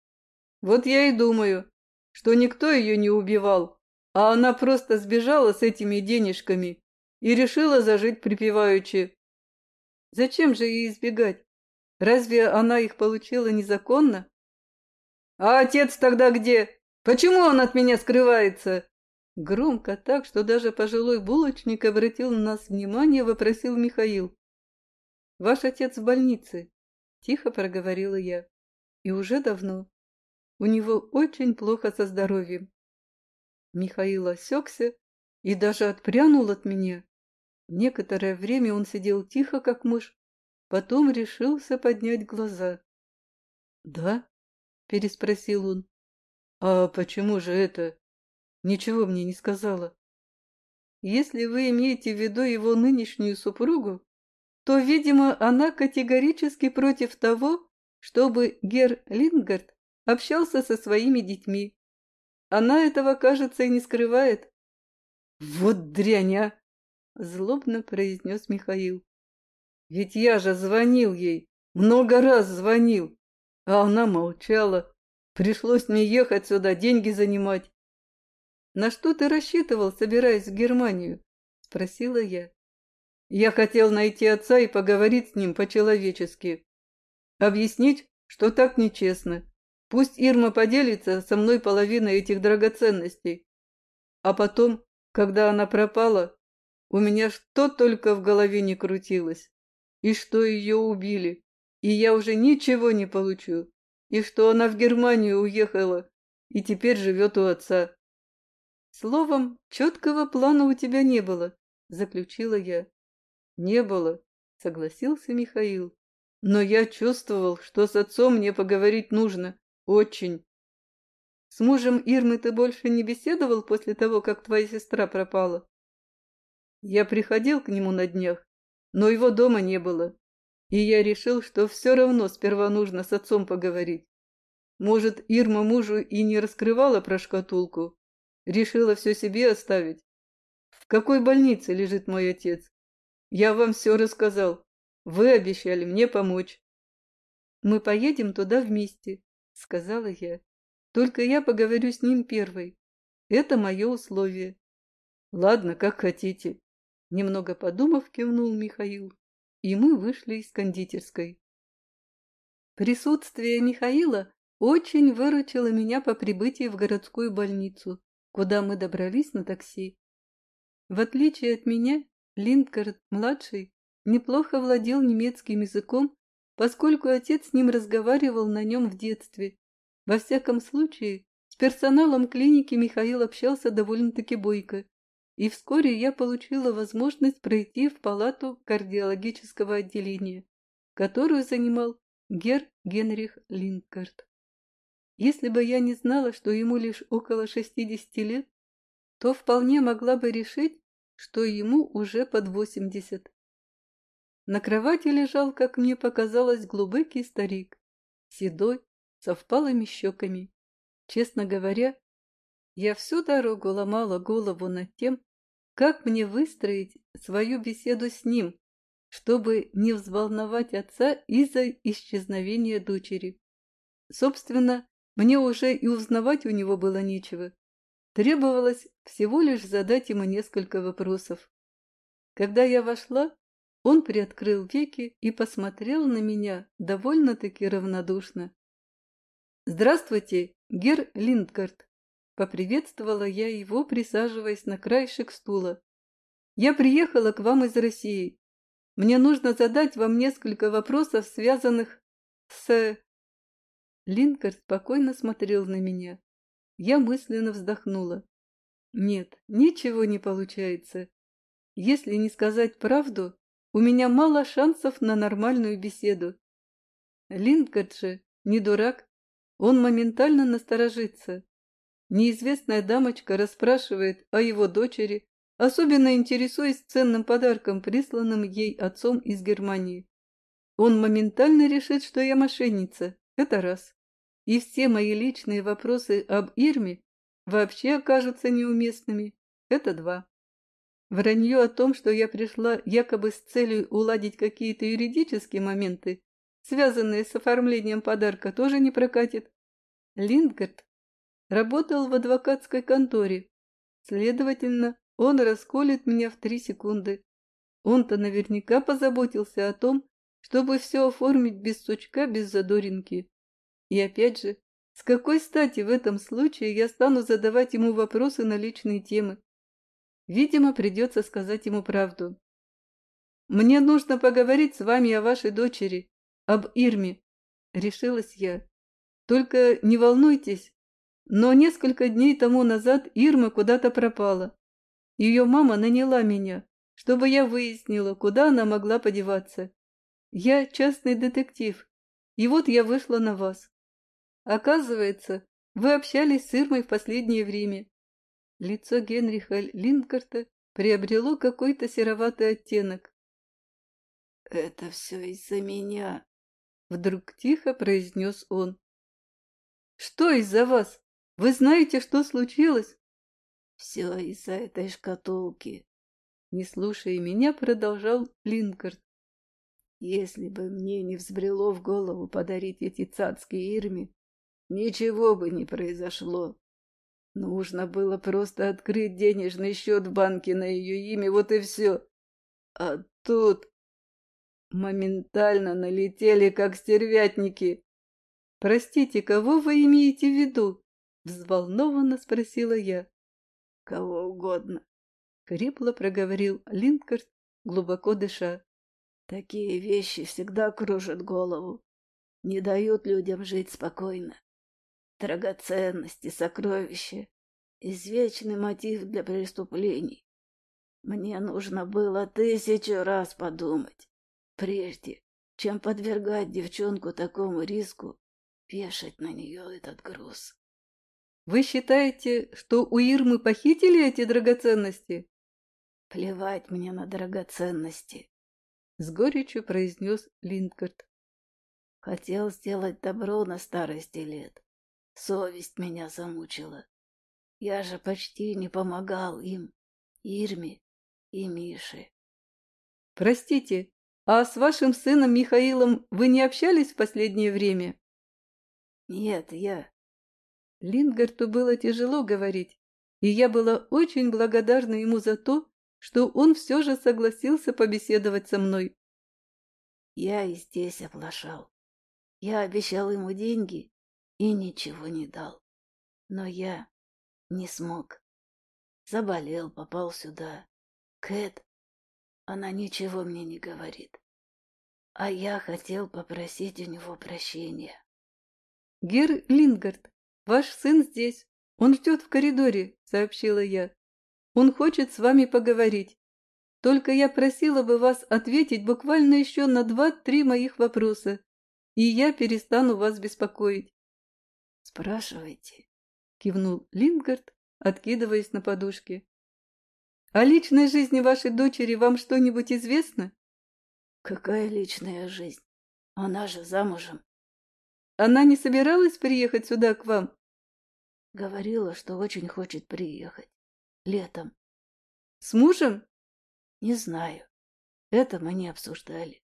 [SPEAKER 1] Вот я и думаю, что никто ее не убивал, а она просто сбежала с этими денежками и решила зажить припеваючи. Зачем же ей избегать? Разве она их получила незаконно? А отец тогда где? Почему он от меня скрывается? Громко так, что даже пожилой булочник обратил на нас внимание, вопросил Михаил. Ваш отец в больнице, тихо проговорила я. И уже давно. У него очень плохо со здоровьем. Михаил осекся и даже отпрянул от меня. Некоторое время он сидел тихо, как мышь, потом решился поднять глаза. «Да?» – переспросил он. «А почему же это? Ничего мне не сказала». «Если вы имеете в виду его нынешнюю супругу, то, видимо, она категорически против того, чтобы Гер Лингард общался со своими детьми. Она этого, кажется, и не скрывает». «Вот дрянь, а!» Злобно произнес Михаил. Ведь я же звонил ей, много раз звонил, а она молчала. Пришлось мне ехать сюда, деньги занимать. На что ты рассчитывал, собираясь в Германию? Спросила я. Я хотел найти отца и поговорить с ним по-человечески. Объяснить, что так нечестно. Пусть Ирма поделится со мной половиной этих драгоценностей. А потом, когда она пропала, у меня что только в голове не крутилось. И что ее убили, и я уже ничего не получу. И что она в Германию уехала и теперь живет у отца. Словом, четкого плана у тебя не было, заключила я. Не было, согласился Михаил. Но я чувствовал, что с отцом мне поговорить нужно. Очень. С мужем Ирмы ты больше не беседовал после того, как твоя сестра пропала? Я приходил к нему на днях, но его дома не было, и я решил, что все равно сперва нужно с отцом поговорить. Может, Ирма мужу и не раскрывала про шкатулку? Решила все себе оставить? В какой больнице лежит мой отец? Я вам все рассказал. Вы обещали мне помочь. Мы поедем туда вместе, сказала я. Только я поговорю с ним первой. Это мое условие. Ладно, как хотите. Немного подумав, кивнул Михаил. И мы вышли из кондитерской. Присутствие Михаила очень выручила меня по прибытии в городскую больницу, куда мы добрались на такси. В отличие от меня, Линдгард-младший неплохо владел немецким языком, поскольку отец с ним разговаривал на нем в детстве. Во всяком случае, с персоналом клиники Михаил общался довольно-таки бойко, и вскоре я получила возможность пройти в палату кардиологического отделения, которую занимал Гер Генрих Линдгард. Если бы я не знала, что ему лишь около 60 лет, то вполне могла бы решить, что ему уже под 80. На кровати лежал, как мне показалось, глубокий старик, седой, со впалыми щеками. Честно говоря, я всю дорогу ломала голову над тем, как мне выстроить свою беседу с ним, чтобы не взволновать отца из-за исчезновения дочери. Собственно, мне уже и узнавать у него было нечего. Требовалось всего лишь задать ему несколько вопросов. Когда я вошла, он приоткрыл веки и посмотрел на меня довольно-таки равнодушно. «Здравствуйте, Гер Линдгард!» — поприветствовала я его, присаживаясь на краешек стула. «Я приехала к вам из России. Мне нужно задать вам несколько вопросов, связанных с Линкольн спокойно смотрел на меня. Я мысленно вздохнула. Нет, ничего не получается. Если не сказать правду, у меня мало шансов на нормальную беседу. Линкольн же не дурак. Он моментально насторожится. Неизвестная дамочка расспрашивает о его дочери, особенно интересуясь ценным подарком, присланным ей отцом из Германии. Он моментально решит, что я мошенница. Это раз и все мои личные вопросы об Ирме вообще окажутся неуместными. Это два. Вранье о том, что я пришла якобы с целью уладить какие-то юридические моменты, связанные с оформлением подарка, тоже не прокатит. Линдгард работал в адвокатской конторе. Следовательно, он расколет меня в три секунды. Он-то наверняка позаботился о том, чтобы все оформить без сучка, без задоринки. И опять же, с какой стати в этом случае я стану задавать ему вопросы на личные темы? Видимо, придется сказать ему правду. «Мне нужно поговорить с вами о вашей дочери, об Ирме», — решилась я. «Только не волнуйтесь, но несколько дней тому назад Ирма куда-то пропала. Ее мама наняла меня, чтобы я выяснила, куда она могла подеваться. Я частный детектив, и вот я вышла на вас. Оказывается, вы общались с Ирмой в последнее время. Лицо Генриха Линкарта приобрело какой-то сероватый оттенок.
[SPEAKER 2] «Это все из-за меня», —
[SPEAKER 1] вдруг тихо произнес он. «Что из-за вас? Вы знаете, что случилось?»
[SPEAKER 2] «Все из-за этой шкатулки», —
[SPEAKER 1] не слушая меня, продолжал Линкарт.
[SPEAKER 2] «Если бы мне не взбрело в голову подарить эти цацкие Ирме, ничего бы не произошло. Нужно было просто открыть денежный счет в банке на ее имя, вот и все. А тут моментально налетели, как стервятники.
[SPEAKER 1] «Простите, кого вы имеете в виду?» — взволнованно спросила я.
[SPEAKER 2] «Кого угодно», —
[SPEAKER 1] хрипло проговорил Линкарт, глубоко дыша.
[SPEAKER 2] «Такие вещи всегда кружат голову, не дают людям жить спокойно драгоценности, сокровища, извечный мотив для преступлений. Мне нужно было тысячу раз подумать, прежде чем подвергать девчонку такому риску, вешать на нее этот груз.
[SPEAKER 1] Вы считаете, что у Ирмы похитили эти драгоценности?
[SPEAKER 2] Плевать мне на драгоценности,
[SPEAKER 1] с горечью произнес Линдгард.
[SPEAKER 2] Хотел сделать добро на старости лет
[SPEAKER 3] Совесть меня замучила. Я же почти не помогал им, Ирме и Мише.
[SPEAKER 1] Простите, а с вашим сыном Михаилом вы не общались в последнее время?
[SPEAKER 3] Нет, я...
[SPEAKER 1] Лингарту было тяжело говорить, и я была очень благодарна ему за то, что он все же согласился побеседовать со мной.
[SPEAKER 3] Я и здесь оплошал. Я обещал ему деньги и ничего не дал. Но я не смог. Заболел, попал сюда. Кэт, она ничего мне не говорит. А я хотел попросить у него прощения.
[SPEAKER 1] Гер Лингард, ваш сын здесь. Он ждет в коридоре, сообщила я. Он хочет с вами поговорить. Только я просила бы вас ответить буквально еще на два-три моих вопроса, и я перестану вас беспокоить.
[SPEAKER 3] Спрашивайте,
[SPEAKER 1] кивнул Лингард, откидываясь на подушке. О личной жизни вашей дочери вам что-нибудь известно?
[SPEAKER 3] Какая личная жизнь? Она же замужем.
[SPEAKER 1] Она не собиралась приехать сюда к вам?
[SPEAKER 3] Говорила, что очень хочет приехать. Летом.
[SPEAKER 1] С мужем?
[SPEAKER 3] Не знаю. Это мы не обсуждали.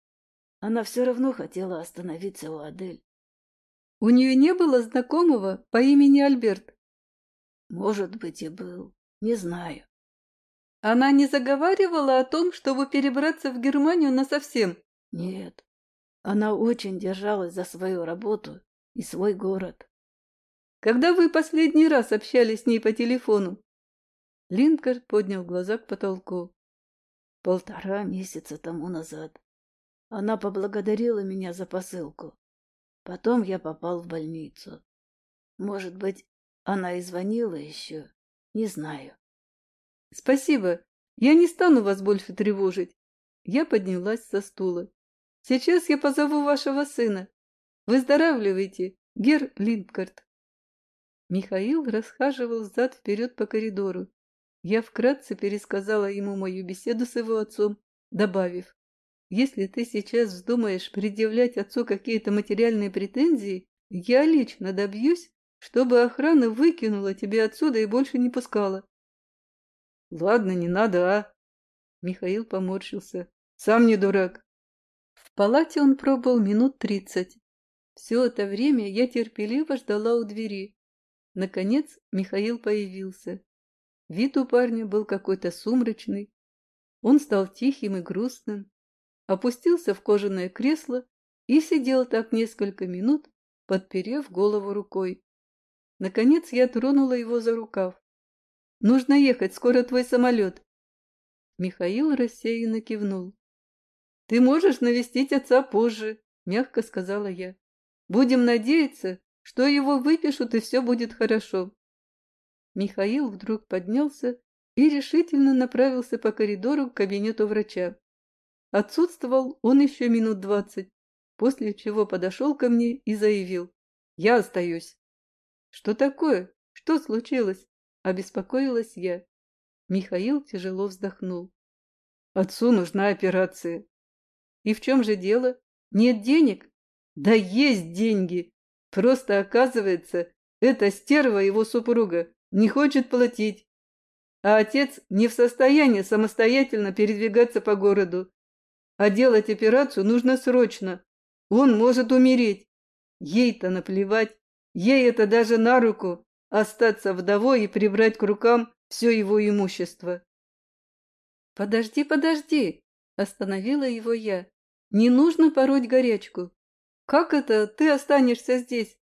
[SPEAKER 3] Она все равно хотела остановиться у Адель.
[SPEAKER 1] У нее не было знакомого по имени Альберт?
[SPEAKER 3] Может быть, и был. Не знаю.
[SPEAKER 1] Она не заговаривала о том, чтобы перебраться в Германию насовсем?
[SPEAKER 3] Нет. Она очень держалась за свою работу и свой город.
[SPEAKER 1] Когда вы последний раз общались с ней по телефону? Линкольн поднял глаза к потолку.
[SPEAKER 3] Полтора месяца тому назад. Она поблагодарила меня за посылку. Потом я попал в больницу. Может быть, она и звонила еще. Не знаю.
[SPEAKER 1] Спасибо. Я не стану вас больше тревожить. Я поднялась со стула. Сейчас я позову вашего сына. Выздоравливайте, Гер Линдкарт. Михаил расхаживал взад-вперед по коридору. Я вкратце пересказала ему мою беседу с его отцом, добавив, если ты сейчас вздумаешь предъявлять отцу какие-то материальные претензии, я лично добьюсь, чтобы охрана выкинула тебя отсюда и больше не пускала. Ладно, не надо, а? Михаил поморщился. Сам не дурак. В палате он пробыл минут тридцать. Все это время я терпеливо ждала у двери. Наконец Михаил появился. Вид у парня был какой-то сумрачный. Он стал тихим и грустным, опустился в кожаное кресло и сидел так несколько минут, подперев голову рукой. Наконец я тронула его за рукав. «Нужно ехать, скоро твой самолет». Михаил рассеянно кивнул. «Ты можешь навестить отца позже», — мягко сказала я. «Будем надеяться, что его выпишут и все будет хорошо». Михаил вдруг поднялся и решительно направился по коридору к кабинету врача. Отсутствовал он еще минут двадцать, после чего подошел ко мне и заявил. «Я остаюсь». «Что такое? Что случилось?» – обеспокоилась я. Михаил тяжело вздохнул. «Отцу нужна операция». «И в чем же дело? Нет денег?» «Да есть деньги! Просто оказывается, эта стерва его супруга не хочет платить, а отец не в состоянии самостоятельно передвигаться по городу а делать операцию нужно срочно. Он может умереть. Ей-то наплевать. Ей это даже на руку остаться вдовой и прибрать к рукам все его имущество. «Подожди, подожди!» – остановила его я. «Не нужно пороть горячку. Как это ты останешься здесь?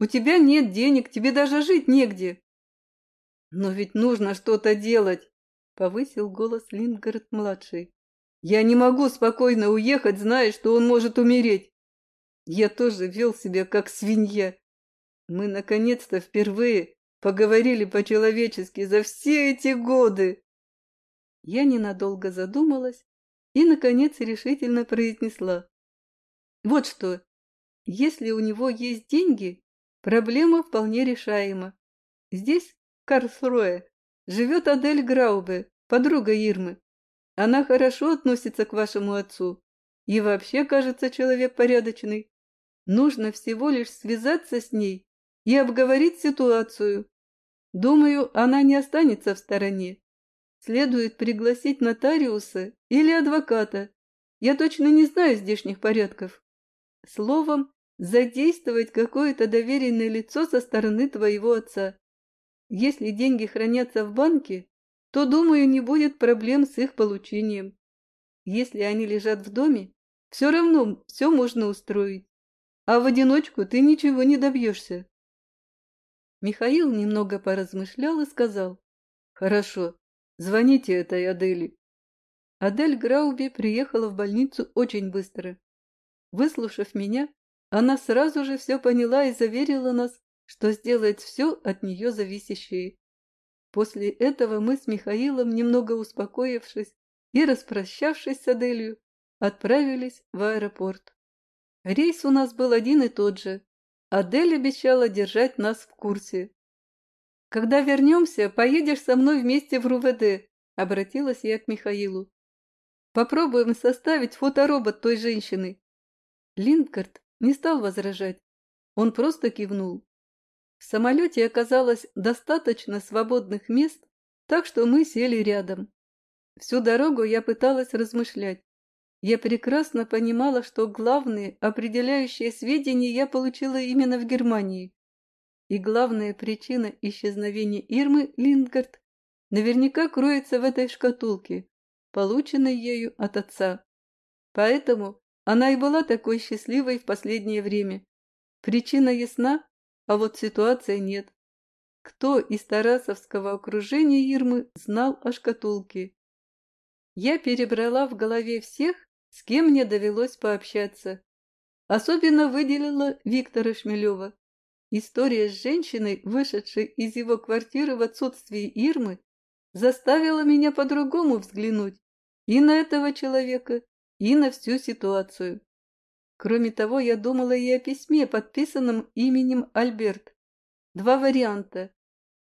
[SPEAKER 1] У тебя нет денег, тебе даже жить негде». «Но ведь нужно что-то делать!» – повысил голос Линдгард-младший. Я не могу спокойно уехать, зная, что он может умереть. Я тоже вел себя как свинья. Мы, наконец-то, впервые поговорили по-человечески за все эти годы. Я ненадолго задумалась и, наконец, решительно произнесла. Вот что, если у него есть деньги, проблема вполне решаема. Здесь, в Карлсруэ, живет Адель Граубе, подруга Ирмы. Она хорошо относится к вашему отцу и вообще, кажется, человек порядочный. Нужно всего лишь связаться с ней и обговорить ситуацию. Думаю, она не останется в стороне. Следует пригласить нотариуса или адвоката. Я точно не знаю здешних порядков. Словом, задействовать какое-то доверенное лицо со стороны твоего отца. Если деньги хранятся в банке, то, думаю, не будет проблем с их получением. Если они лежат в доме, все равно все можно устроить. А в одиночку ты ничего не добьешься. Михаил немного поразмышлял и сказал. Хорошо, звоните этой Адели. Адель Грауби приехала в больницу очень быстро. Выслушав меня, она сразу же все поняла и заверила нас, что сделает все от нее зависящее. После этого мы с Михаилом, немного успокоившись и распрощавшись с Аделью, отправились в аэропорт. Рейс у нас был один и тот же. Адель обещала держать нас в курсе. «Когда вернемся, поедешь со мной вместе в РУВД», — обратилась я к Михаилу. «Попробуем составить фоторобот той женщины». Линдгард не стал возражать. Он просто кивнул. В самолете оказалось достаточно свободных мест, так что мы сели рядом. Всю дорогу я пыталась размышлять. Я прекрасно понимала, что главные определяющие сведения я получила именно в Германии. И главная причина исчезновения Ирмы Линдгард наверняка кроется в этой шкатулке, полученной ею от отца. Поэтому она и была такой счастливой в последнее время. Причина ясна, а вот ситуация нет. Кто из Тарасовского окружения Ирмы знал о шкатулке? Я перебрала в голове всех, с кем мне довелось пообщаться. Особенно выделила Виктора Шмелева. История с женщиной, вышедшей из его квартиры в отсутствии Ирмы, заставила меня по-другому взглянуть и на этого человека, и на всю ситуацию. Кроме того, я думала и о письме, подписанном именем Альберт. Два варианта.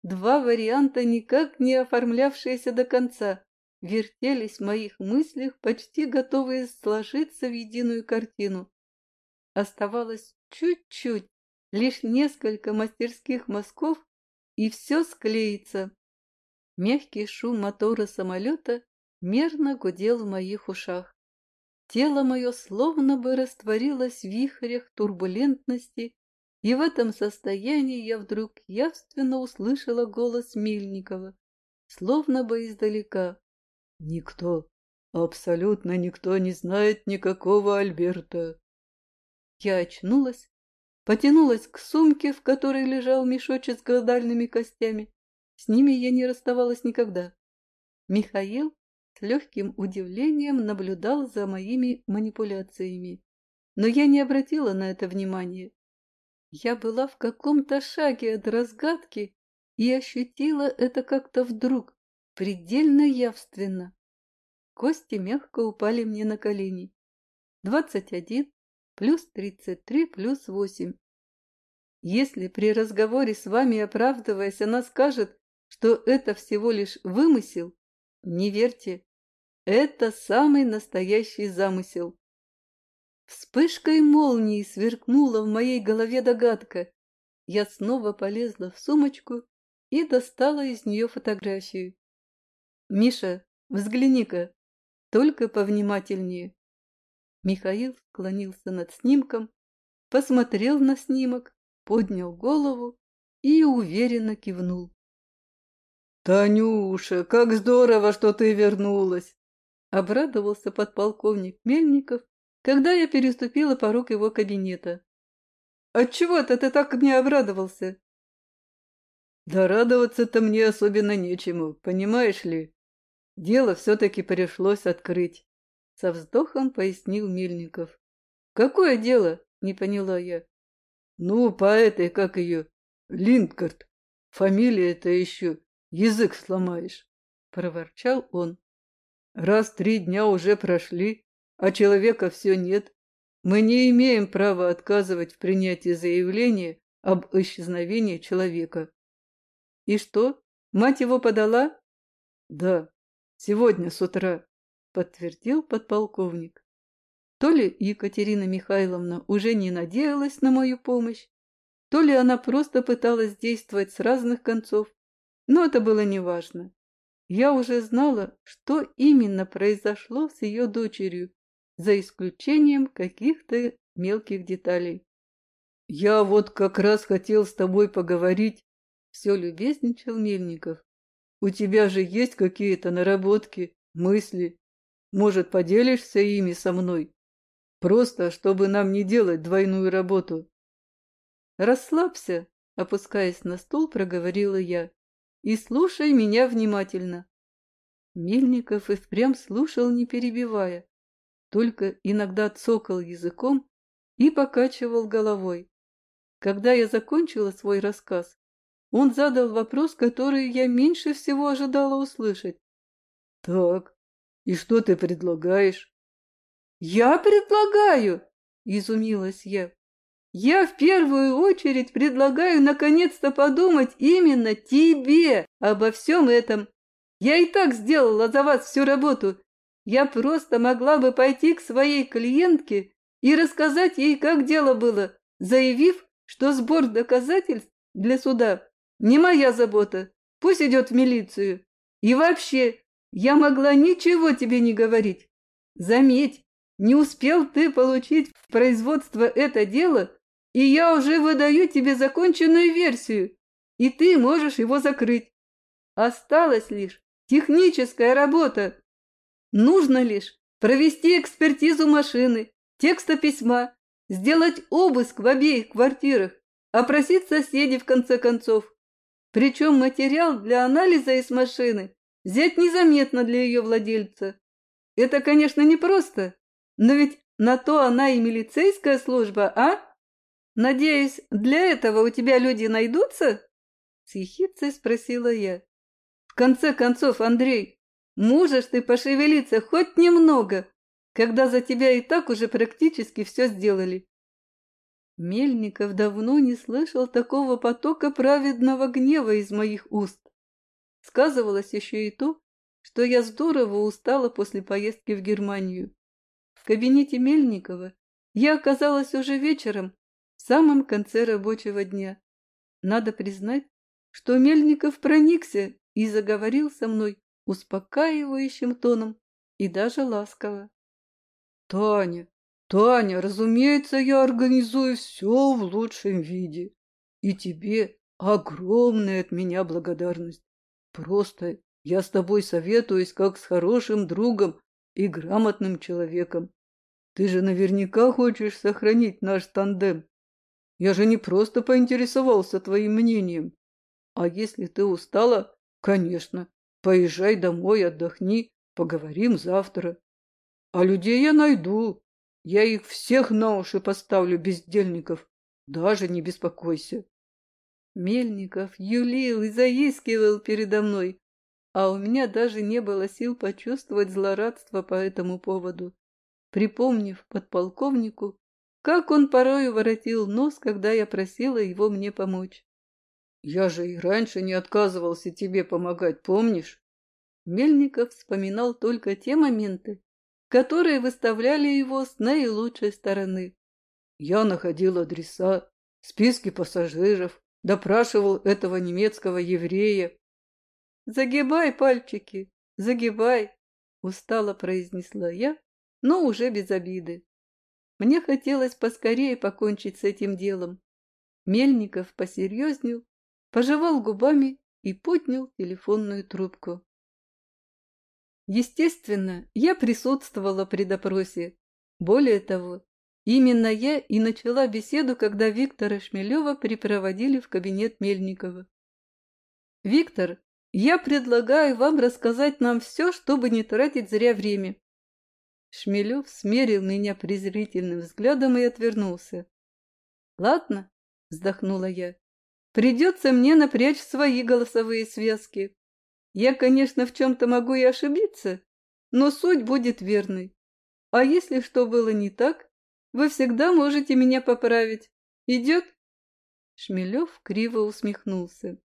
[SPEAKER 1] Два варианта, никак не оформлявшиеся до конца вертелись в моих мыслях, почти готовые сложиться в единую картину. Оставалось чуть-чуть, лишь несколько мастерских мазков, и все склеится. Мягкий шум мотора самолета мерно гудел в моих ушах. Тело мое словно бы растворилось в вихрях турбулентности, и в этом состоянии я вдруг явственно услышала голос Мильникова, словно бы издалека. Никто, абсолютно никто не знает никакого Альберта. Я очнулась, потянулась к сумке, в которой лежал мешочек с гадальными костями. С ними я не расставалась никогда. Михаил с легким удивлением наблюдал за моими манипуляциями, но я не обратила на это внимания. Я была в каком-то шаге от разгадки и ощутила это как-то вдруг, предельно явственно. Кости мягко упали мне на колени. Двадцать один плюс тридцать три плюс восемь. Если при разговоре с вами, оправдываясь, она скажет, что это всего лишь вымысел, не верьте. Это самый настоящий замысел. Вспышкой молнии сверкнула в моей голове догадка. Я снова полезла в сумочку и достала из нее фотографию. «Миша, взгляни-ка, только повнимательнее». Михаил склонился над снимком, посмотрел на снимок, поднял голову и уверенно кивнул. «Танюша, как здорово, что ты вернулась!» Обрадовался подполковник Мельников, когда я переступила порог его кабинета. «Отчего-то ты так мне обрадовался?» «Да радоваться-то мне особенно нечему, понимаешь ли?» Дело все-таки пришлось открыть. Со вздохом пояснил Мельников. «Какое дело?» – не поняла я. «Ну, по этой, как ее, Линдгард. Фамилия-то еще, язык сломаешь», – проворчал он. «Раз три дня уже прошли, а человека все нет, мы не имеем права отказывать в принятии заявления об исчезновении человека». «И что, мать его подала?» «Да, Сегодня с утра, подтвердил подполковник. То ли Екатерина Михайловна уже не надеялась на мою помощь, то ли она просто пыталась действовать с разных концов, но это было неважно. Я уже знала, что именно произошло с ее дочерью, за исключением каких-то мелких деталей. «Я вот как раз хотел с тобой поговорить», — все любезничал Мельников. «У тебя же есть какие-то наработки, мысли? Может, поделишься ими со мной? Просто, чтобы нам не делать двойную работу».
[SPEAKER 2] «Расслабься», — опускаясь на стул, проговорила я, — «и слушай меня внимательно».
[SPEAKER 1] Мельников и впрямь слушал, не перебивая, только иногда цокал языком и покачивал головой. Когда я закончила свой рассказ, он задал вопрос, который я меньше всего ожидала услышать. «Так, и что ты предлагаешь?»
[SPEAKER 2] «Я предлагаю!» – изумилась я. «Я в первую очередь предлагаю наконец-то подумать именно тебе обо всем этом. Я и так сделала за вас всю работу. Я просто могла бы пойти к своей клиентке и рассказать ей, как дело было, заявив, что сбор доказательств для суда не моя забота, пусть идет в милицию. И вообще, я могла ничего тебе не говорить. Заметь, не успел ты получить в производство это дело, и я уже выдаю тебе законченную версию, и ты можешь его закрыть. Осталась лишь техническая работа. Нужно лишь провести экспертизу машины, текста письма, сделать обыск в обеих квартирах, опросить соседей в конце концов. Причем материал для анализа из машины взять незаметно для ее владельца. Это, конечно, непросто, но ведь на то она и милицейская служба, а? Надеюсь, для этого у тебя люди найдутся? С ехицей спросила я. В конце концов, Андрей, можешь ты пошевелиться хоть немного, когда за тебя и так уже практически все сделали. Мельников давно не слышал такого потока праведного гнева из моих уст. Сказывалось еще и то, что я здорово устала после поездки в Германию. В кабинете Мельникова я оказалась уже вечером, в самом конце рабочего дня. Надо признать, что Мельников проникся и заговорил со мной успокаивающим тоном и даже ласково.
[SPEAKER 4] Таня, Таня, разумеется, я организую все в лучшем виде. И тебе огромная от меня благодарность. Просто я с тобой советуюсь как с хорошим другом и грамотным человеком. Ты же наверняка хочешь сохранить наш тандем. Я же не просто поинтересовался твоим мнением. А если ты устала, конечно, поезжай домой, отдохни, поговорим завтра. А людей я найду. Я их всех на уши поставлю, бездельников. Даже не беспокойся.
[SPEAKER 1] Мельников юлил и заискивал передо мной, а у меня даже не было сил почувствовать злорадство по этому поводу. Припомнив подполковнику, как он порою воротил нос, когда я просила его мне помочь.
[SPEAKER 4] «Я же и раньше не отказывался тебе помогать, помнишь?»
[SPEAKER 1] Мельников вспоминал только те моменты, которые выставляли его с наилучшей стороны.
[SPEAKER 4] Я находил адреса, списки пассажиров, допрашивал этого немецкого еврея.
[SPEAKER 1] «Загибай пальчики, загибай!» – устало произнесла я, но уже без обиды. Мне хотелось поскорее покончить с этим делом. Мельников посерьезнел, пожевал губами и поднял телефонную трубку. Естественно, я присутствовала при допросе. Более того, именно я и начала беседу, когда Виктора Шмелева припроводили в кабинет Мельникова. «Виктор, я предлагаю вам рассказать нам все, чтобы не тратить зря время». Шмелев смерил меня презрительным взглядом и отвернулся. «Ладно», — вздохнула я, — «придется мне напрячь свои голосовые связки. Я, конечно, в чем-то могу и ошибиться, но суть будет верной. А если что было не так, вы всегда можете меня поправить. Идет?» Шмелев криво усмехнулся.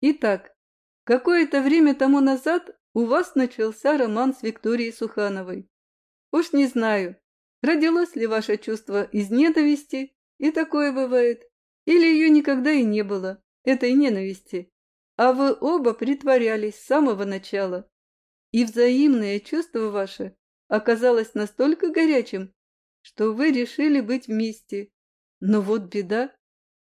[SPEAKER 1] «Итак, какое-то время тому назад у вас начался роман с Викторией Сухановой. Уж не знаю, родилось ли ваше чувство из ненависти, и такое бывает, Или ее никогда и не было, этой ненависти, а вы оба притворялись с самого начала. И взаимное чувство ваше оказалось настолько горячим, что вы решили быть вместе. Но вот беда,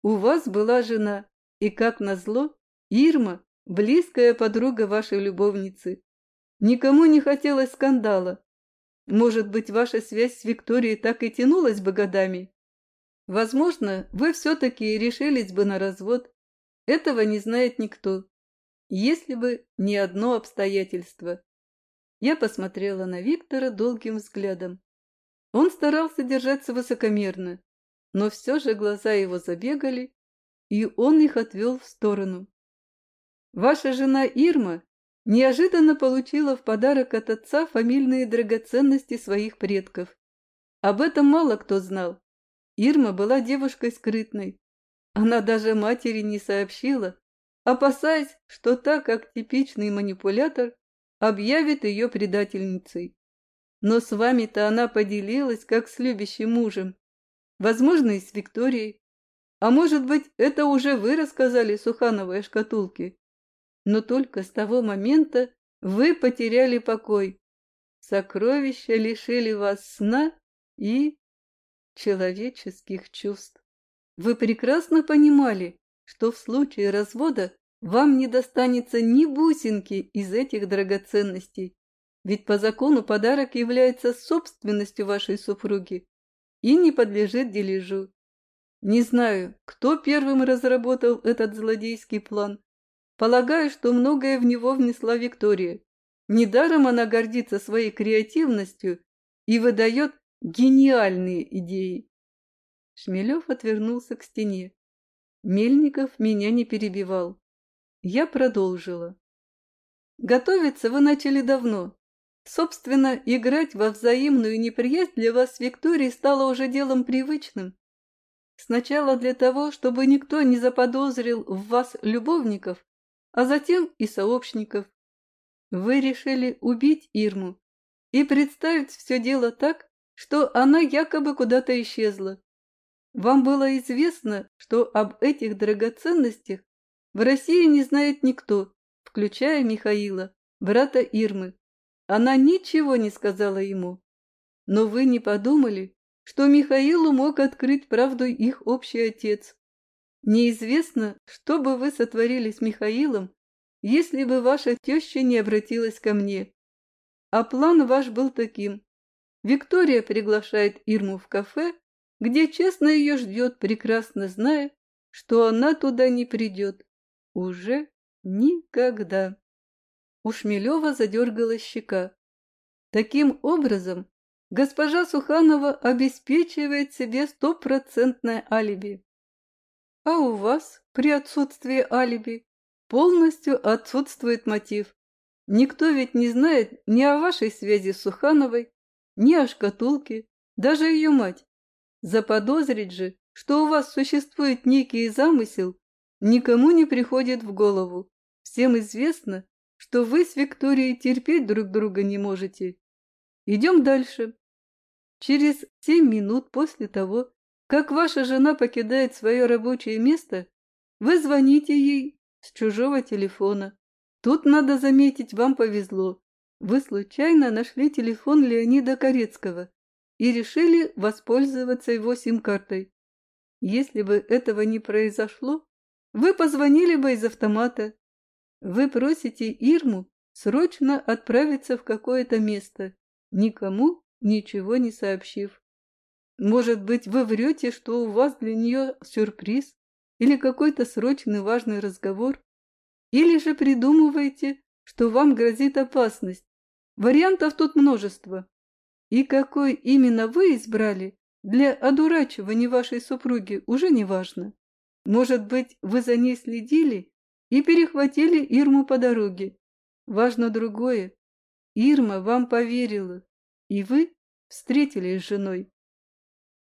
[SPEAKER 1] у вас была жена, и, как назло, Ирма, близкая подруга вашей любовницы. Никому не хотелось скандала. Может быть, ваша связь с Викторией так и тянулась бы годами? Возможно, вы все-таки решились бы на развод. Этого не знает никто. Если бы не одно обстоятельство. Я посмотрела на Виктора долгим взглядом. Он старался держаться высокомерно, но все же глаза его забегали, и он их отвел в сторону. Ваша жена Ирма неожиданно получила в подарок от отца фамильные драгоценности своих предков. Об этом мало кто знал. Ирма была девушкой скрытной. Она даже матери не сообщила, опасаясь, что так как типичный манипулятор объявит ее предательницей. Но с вами-то она поделилась, как с любящим мужем. Возможно, и с Викторией. А может быть, это уже вы рассказали Сухановой о шкатулке. Но только с того момента вы потеряли покой. Сокровища лишили вас сна и человеческих чувств. Вы прекрасно понимали, что в случае развода вам не достанется ни бусинки из этих драгоценностей, ведь по закону подарок является собственностью вашей супруги и не подлежит дележу. Не знаю, кто первым разработал этот злодейский план. Полагаю, что многое в него внесла Виктория. Недаром она гордится своей креативностью и выдает гениальные идеи. Шмелев отвернулся к стене. Мельников меня не перебивал. Я продолжила. Готовиться вы начали давно. Собственно, играть во взаимную неприязнь для вас с Викторией стало уже делом привычным. Сначала для того, чтобы никто не заподозрил в вас любовников, а затем и сообщников. Вы решили убить Ирму и представить все дело так, что она якобы куда-то исчезла. Вам было известно, что об этих драгоценностях в России не знает никто, включая Михаила, брата Ирмы. Она ничего не сказала ему. Но вы не подумали, что Михаилу мог открыть правду их общий отец. Неизвестно, что бы вы сотворили с Михаилом, если бы ваша теща не обратилась ко мне. А план ваш был таким. Виктория приглашает Ирму в кафе, где честно ее ждет, прекрасно зная, что она туда не придет. Уже никогда. У Шмелева задергалась щека. Таким образом, госпожа Суханова обеспечивает себе стопроцентное алиби. А у вас, при отсутствии алиби, полностью отсутствует мотив. Никто ведь не знает ни о вашей связи с Сухановой, ни о шкатулке, даже ее мать. Заподозрить же, что у вас существует некий замысел, никому не приходит в голову. Всем известно, что вы с Викторией терпеть друг друга не можете. Идем дальше. Через семь минут после того, как ваша жена покидает свое рабочее место, вы звоните ей с чужого телефона. Тут, надо заметить, вам повезло. Вы случайно нашли телефон Леонида Корецкого и решили воспользоваться его сим-картой. Если бы этого не произошло, вы позвонили бы из автомата. Вы просите Ирму срочно отправиться в какое-то место, никому ничего не сообщив. Может быть, вы врете, что у вас для нее сюрприз или какой-то срочный важный разговор? Или же придумываете, что вам грозит опасность? Вариантов тут множество. И какой именно вы избрали, для одурачивания вашей супруги уже не важно. Может быть, вы за ней следили и перехватили Ирму по дороге. Важно другое. Ирма вам поверила, и вы встретились с женой.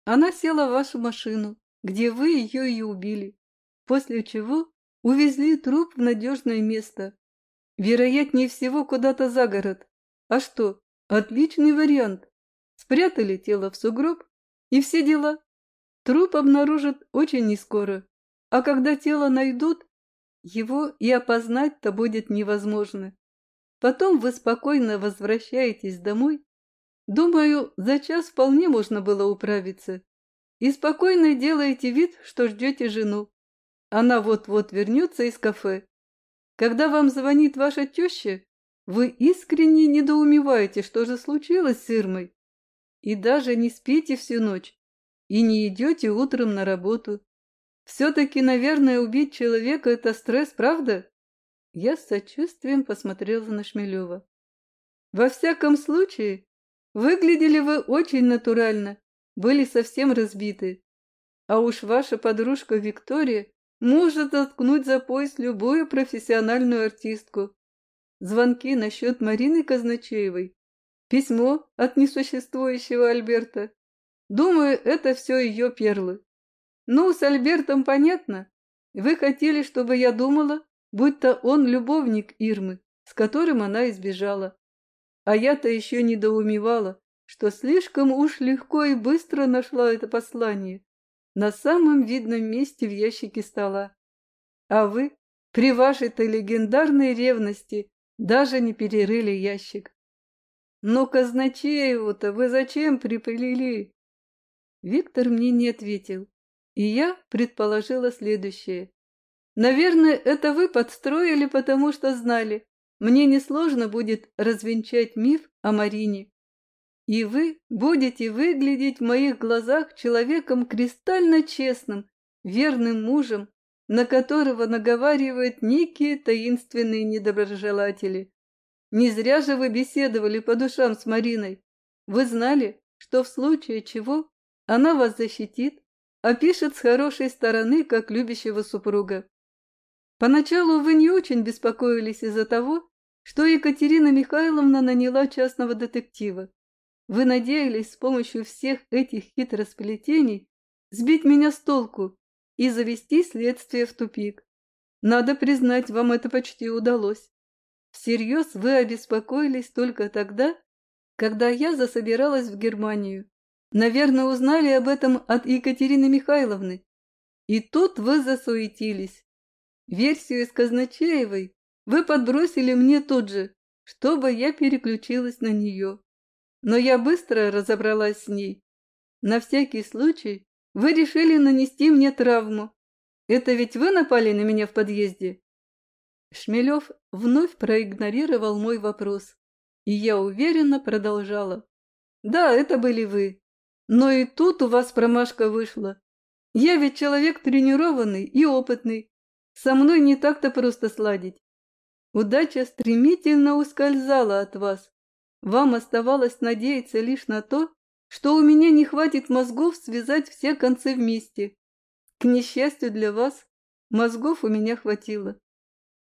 [SPEAKER 1] Она села в вашу машину, где вы ее и убили, после чего увезли труп в надежное место. Вероятнее всего, куда-то за город. А что, отличный вариант. Спрятали тело в сугроб, и все дела. Труп обнаружат очень нескоро. А когда тело найдут, его и опознать-то будет невозможно. Потом вы спокойно возвращаетесь домой. Думаю, за час вполне можно было управиться. И спокойно делаете вид, что ждете жену. Она вот-вот вернется из кафе. Когда вам звонит ваша теща, вы искренне недоумеваете, что же случилось с Ирмой. И даже не спите всю ночь, и не идете утром на работу. Все-таки, наверное, убить человека – это стресс, правда? Я с сочувствием посмотрела на Шмелева. Во всяком случае, выглядели вы очень натурально, были совсем разбиты. А уж ваша подружка Виктория может заткнуть за пояс любую профессиональную артистку. Звонки насчет Марины Казначеевой, письмо от несуществующего Альберта. Думаю, это все ее перлы. Ну, с Альбертом понятно. Вы хотели, чтобы я думала, будто он любовник Ирмы, с которым она избежала. А я-то еще недоумевала, что слишком уж легко и быстро нашла это послание на самом видном месте в ящике стола. А вы при вашей-то легендарной ревности даже не перерыли ящик. Но казначееву-то вы зачем приплели? Виктор мне не ответил, и я предположила следующее. Наверное, это вы подстроили, потому что знали, мне несложно будет развенчать миф о Марине. И вы будете выглядеть в моих глазах человеком кристально честным, верным мужем, на которого наговаривают некие таинственные недоброжелатели. Не зря же вы беседовали по душам с Мариной. Вы знали, что в случае чего она вас защитит, опишет с хорошей стороны, как любящего супруга. Поначалу вы не очень беспокоились из-за того, что Екатерина Михайловна наняла частного детектива. Вы надеялись с помощью всех этих хитросплетений сбить меня с толку и завести следствие в тупик. Надо признать, вам это почти удалось. Всерьез вы обеспокоились только тогда, когда я засобиралась в Германию. Наверное, узнали об этом от Екатерины Михайловны. И тут вы засуетились. Версию из Казначеевой вы подбросили мне тут же, чтобы я переключилась на нее. Но я быстро разобралась с ней. На всякий случай вы решили нанести мне травму. Это ведь вы напали на меня в подъезде?» Шмелев вновь проигнорировал мой вопрос, и я уверенно продолжала. «Да, это были вы. Но и тут у вас промашка вышла. Я ведь человек тренированный и опытный. Со мной не так-то просто сладить. Удача стремительно ускользала от вас. Вам оставалось надеяться лишь на то, что у меня не хватит мозгов связать все концы вместе. К несчастью для вас, мозгов у меня хватило.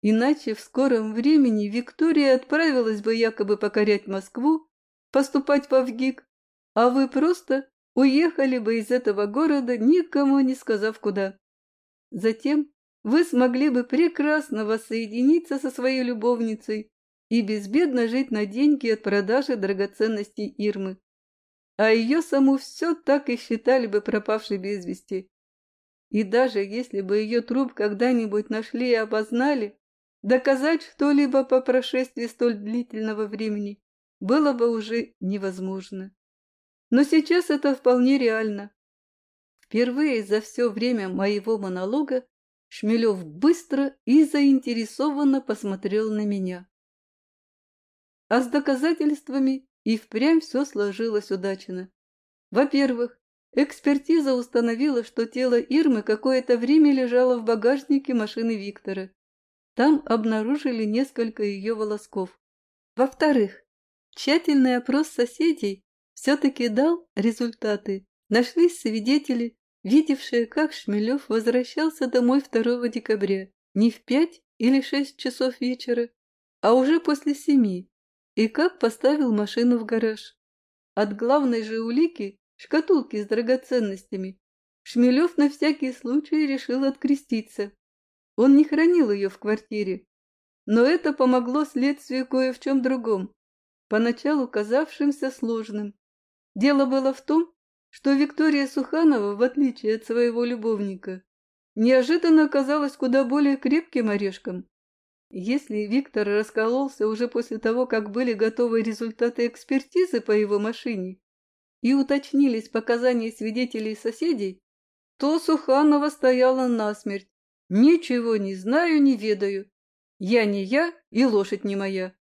[SPEAKER 1] Иначе в скором времени Виктория отправилась бы якобы покорять Москву, поступать в Авгик, а вы просто уехали бы из этого города, никому не сказав куда. Затем вы смогли бы прекрасно воссоединиться со своей любовницей и безбедно жить на деньги от продажи драгоценностей Ирмы а ее саму все так и считали бы пропавшей без вести. И даже если бы ее труп когда-нибудь нашли и обознали, доказать что-либо по прошествии столь длительного времени было бы уже невозможно. Но сейчас это вполне реально. Впервые за все время моего монолога Шмелев быстро и заинтересованно посмотрел на меня. А с доказательствами и впрямь все сложилось удачно. Во-первых, экспертиза установила, что тело Ирмы какое-то время лежало в багажнике машины Виктора. Там обнаружили несколько ее волосков. Во-вторых, тщательный опрос соседей все-таки дал результаты. Нашлись свидетели, видевшие, как Шмелев возвращался домой 2 декабря не в пять или шесть часов вечера, а уже после семи, и как поставил машину в гараж. От главной же улики, шкатулки с драгоценностями, Шмелев на всякий случай решил откреститься. Он не хранил ее в квартире, но это помогло следствию кое в чем другом, поначалу казавшимся сложным. Дело было в том, что Виктория Суханова, в отличие от своего любовника, неожиданно оказалась куда более крепким орешком. Если Виктор раскололся уже после того, как были готовы результаты экспертизы по его машине и уточнились показания свидетелей и соседей, то Суханова стояла насмерть. Ничего не знаю, не ведаю. Я не я и лошадь не моя.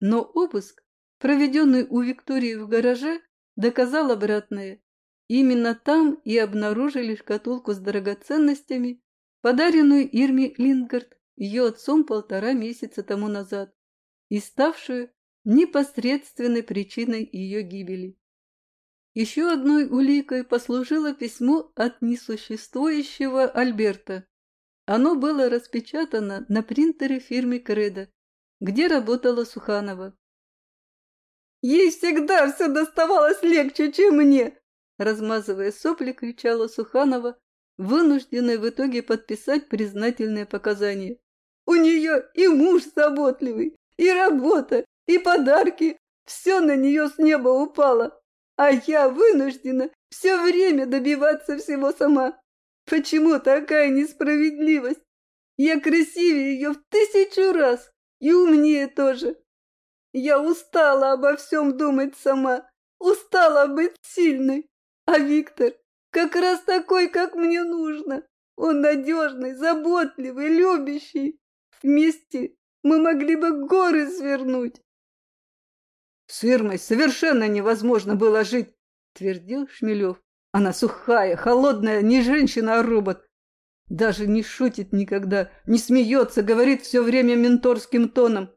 [SPEAKER 1] Но обыск, проведенный у Виктории в гараже, доказал обратное. Именно там и обнаружили шкатулку с драгоценностями, подаренную Ирме Лингард ее отцом полтора месяца тому назад и ставшую непосредственной причиной ее гибели. Еще одной уликой послужило письмо от несуществующего Альберта. Оно было распечатано на принтере фирмы Кредо, где работала Суханова.
[SPEAKER 2] «Ей всегда все доставалось легче, чем мне!»
[SPEAKER 1] Размазывая сопли, кричала Суханова, вынужденная в итоге подписать признательные показания. «У нее и муж заботливый, и работа, и подарки. Все на нее с неба упало, а я вынуждена все время добиваться всего сама. Почему такая несправедливость? Я красивее ее в тысячу раз и умнее тоже. Я устала обо всем думать сама, устала быть сильной. А Виктор как раз такой, как мне нужно. Он надежный, заботливый, любящий. Вместе мы могли бы горы свернуть. С Ирмой совершенно невозможно было жить, твердил Шмелев. Она сухая, холодная, не женщина, а робот. Даже не шутит никогда, не смеется, говорит все время менторским тоном.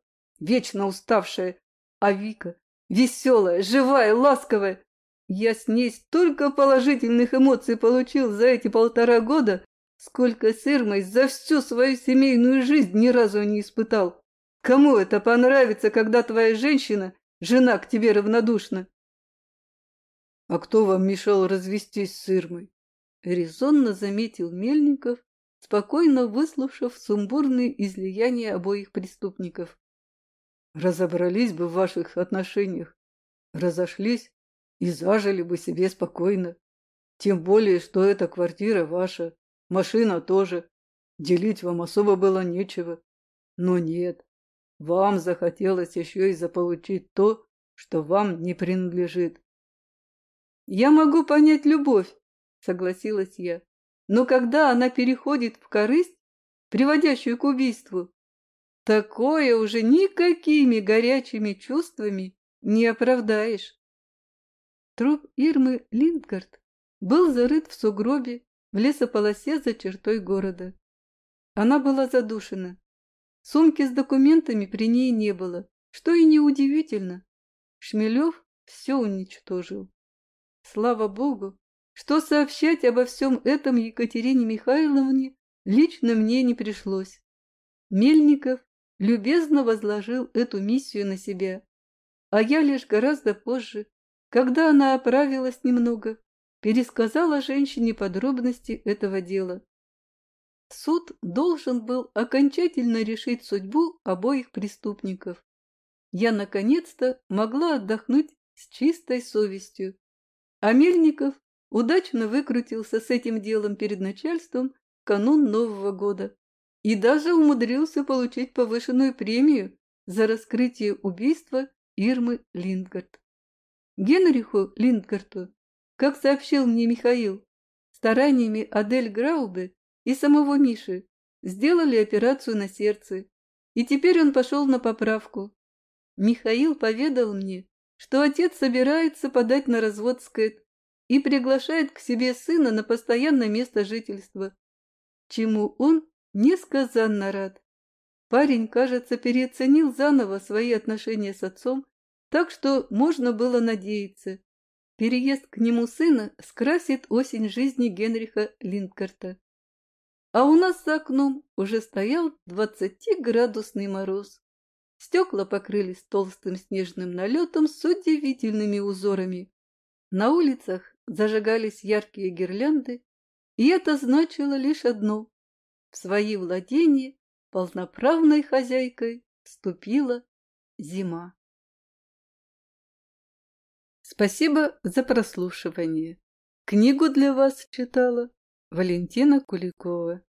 [SPEAKER 1] Вечно уставшая. А Вика веселая, живая, ласковая. Я с ней столько положительных эмоций получил за эти полтора года, сколько с Ирмой за всю свою семейную жизнь ни разу не испытал. Кому это понравится, когда твоя женщина, жена к тебе равнодушна? А кто вам мешал развестись с Ирмой? Резонно заметил Мельников, спокойно выслушав сумбурные излияния обоих преступников. Разобрались бы в ваших отношениях, разошлись и зажили бы себе спокойно. Тем более, что эта квартира ваша, машина тоже. Делить вам особо было нечего. Но нет, вам захотелось еще и заполучить то, что вам не принадлежит. Я могу понять любовь, согласилась я. Но когда она переходит в корысть, приводящую к убийству, такое уже никакими горячими чувствами не оправдаешь. Труп Ирмы Линдгард был зарыт в сугробе в лесополосе за чертой города. Она была задушена. Сумки с документами при ней не было, что и неудивительно. Шмелев все уничтожил. Слава Богу, что сообщать обо всем этом Екатерине Михайловне лично мне не пришлось. Мельников любезно возложил эту миссию на себя, а я лишь гораздо позже когда она оправилась немного, пересказала женщине подробности этого дела. Суд должен был окончательно решить судьбу обоих преступников. Я, наконец-то, могла отдохнуть с чистой совестью. А Мельников удачно выкрутился с этим делом перед начальством канун Нового года и даже умудрился получить повышенную премию за раскрытие убийства Ирмы Линдгард. Генриху Линдгарту, как сообщил мне Михаил, стараниями Адель Граубе и самого Миши сделали операцию на сердце, и теперь он пошел на поправку. Михаил поведал мне, что отец собирается подать на развод с Кэт и приглашает к себе сына на постоянное место жительства, чему он несказанно рад. Парень, кажется, переоценил заново свои отношения с отцом так что можно было надеяться. Переезд к нему сына скрасит осень жизни Генриха Линкарта. А у нас за окном уже стоял двадцатиградусный мороз. Стекла покрылись толстым снежным налетом с удивительными узорами. На улицах зажигались яркие гирлянды, и это значило лишь одно – в свои владения полноправной хозяйкой вступила зима. Спасибо за прослушивание. Книгу для вас читала Валентина Куликова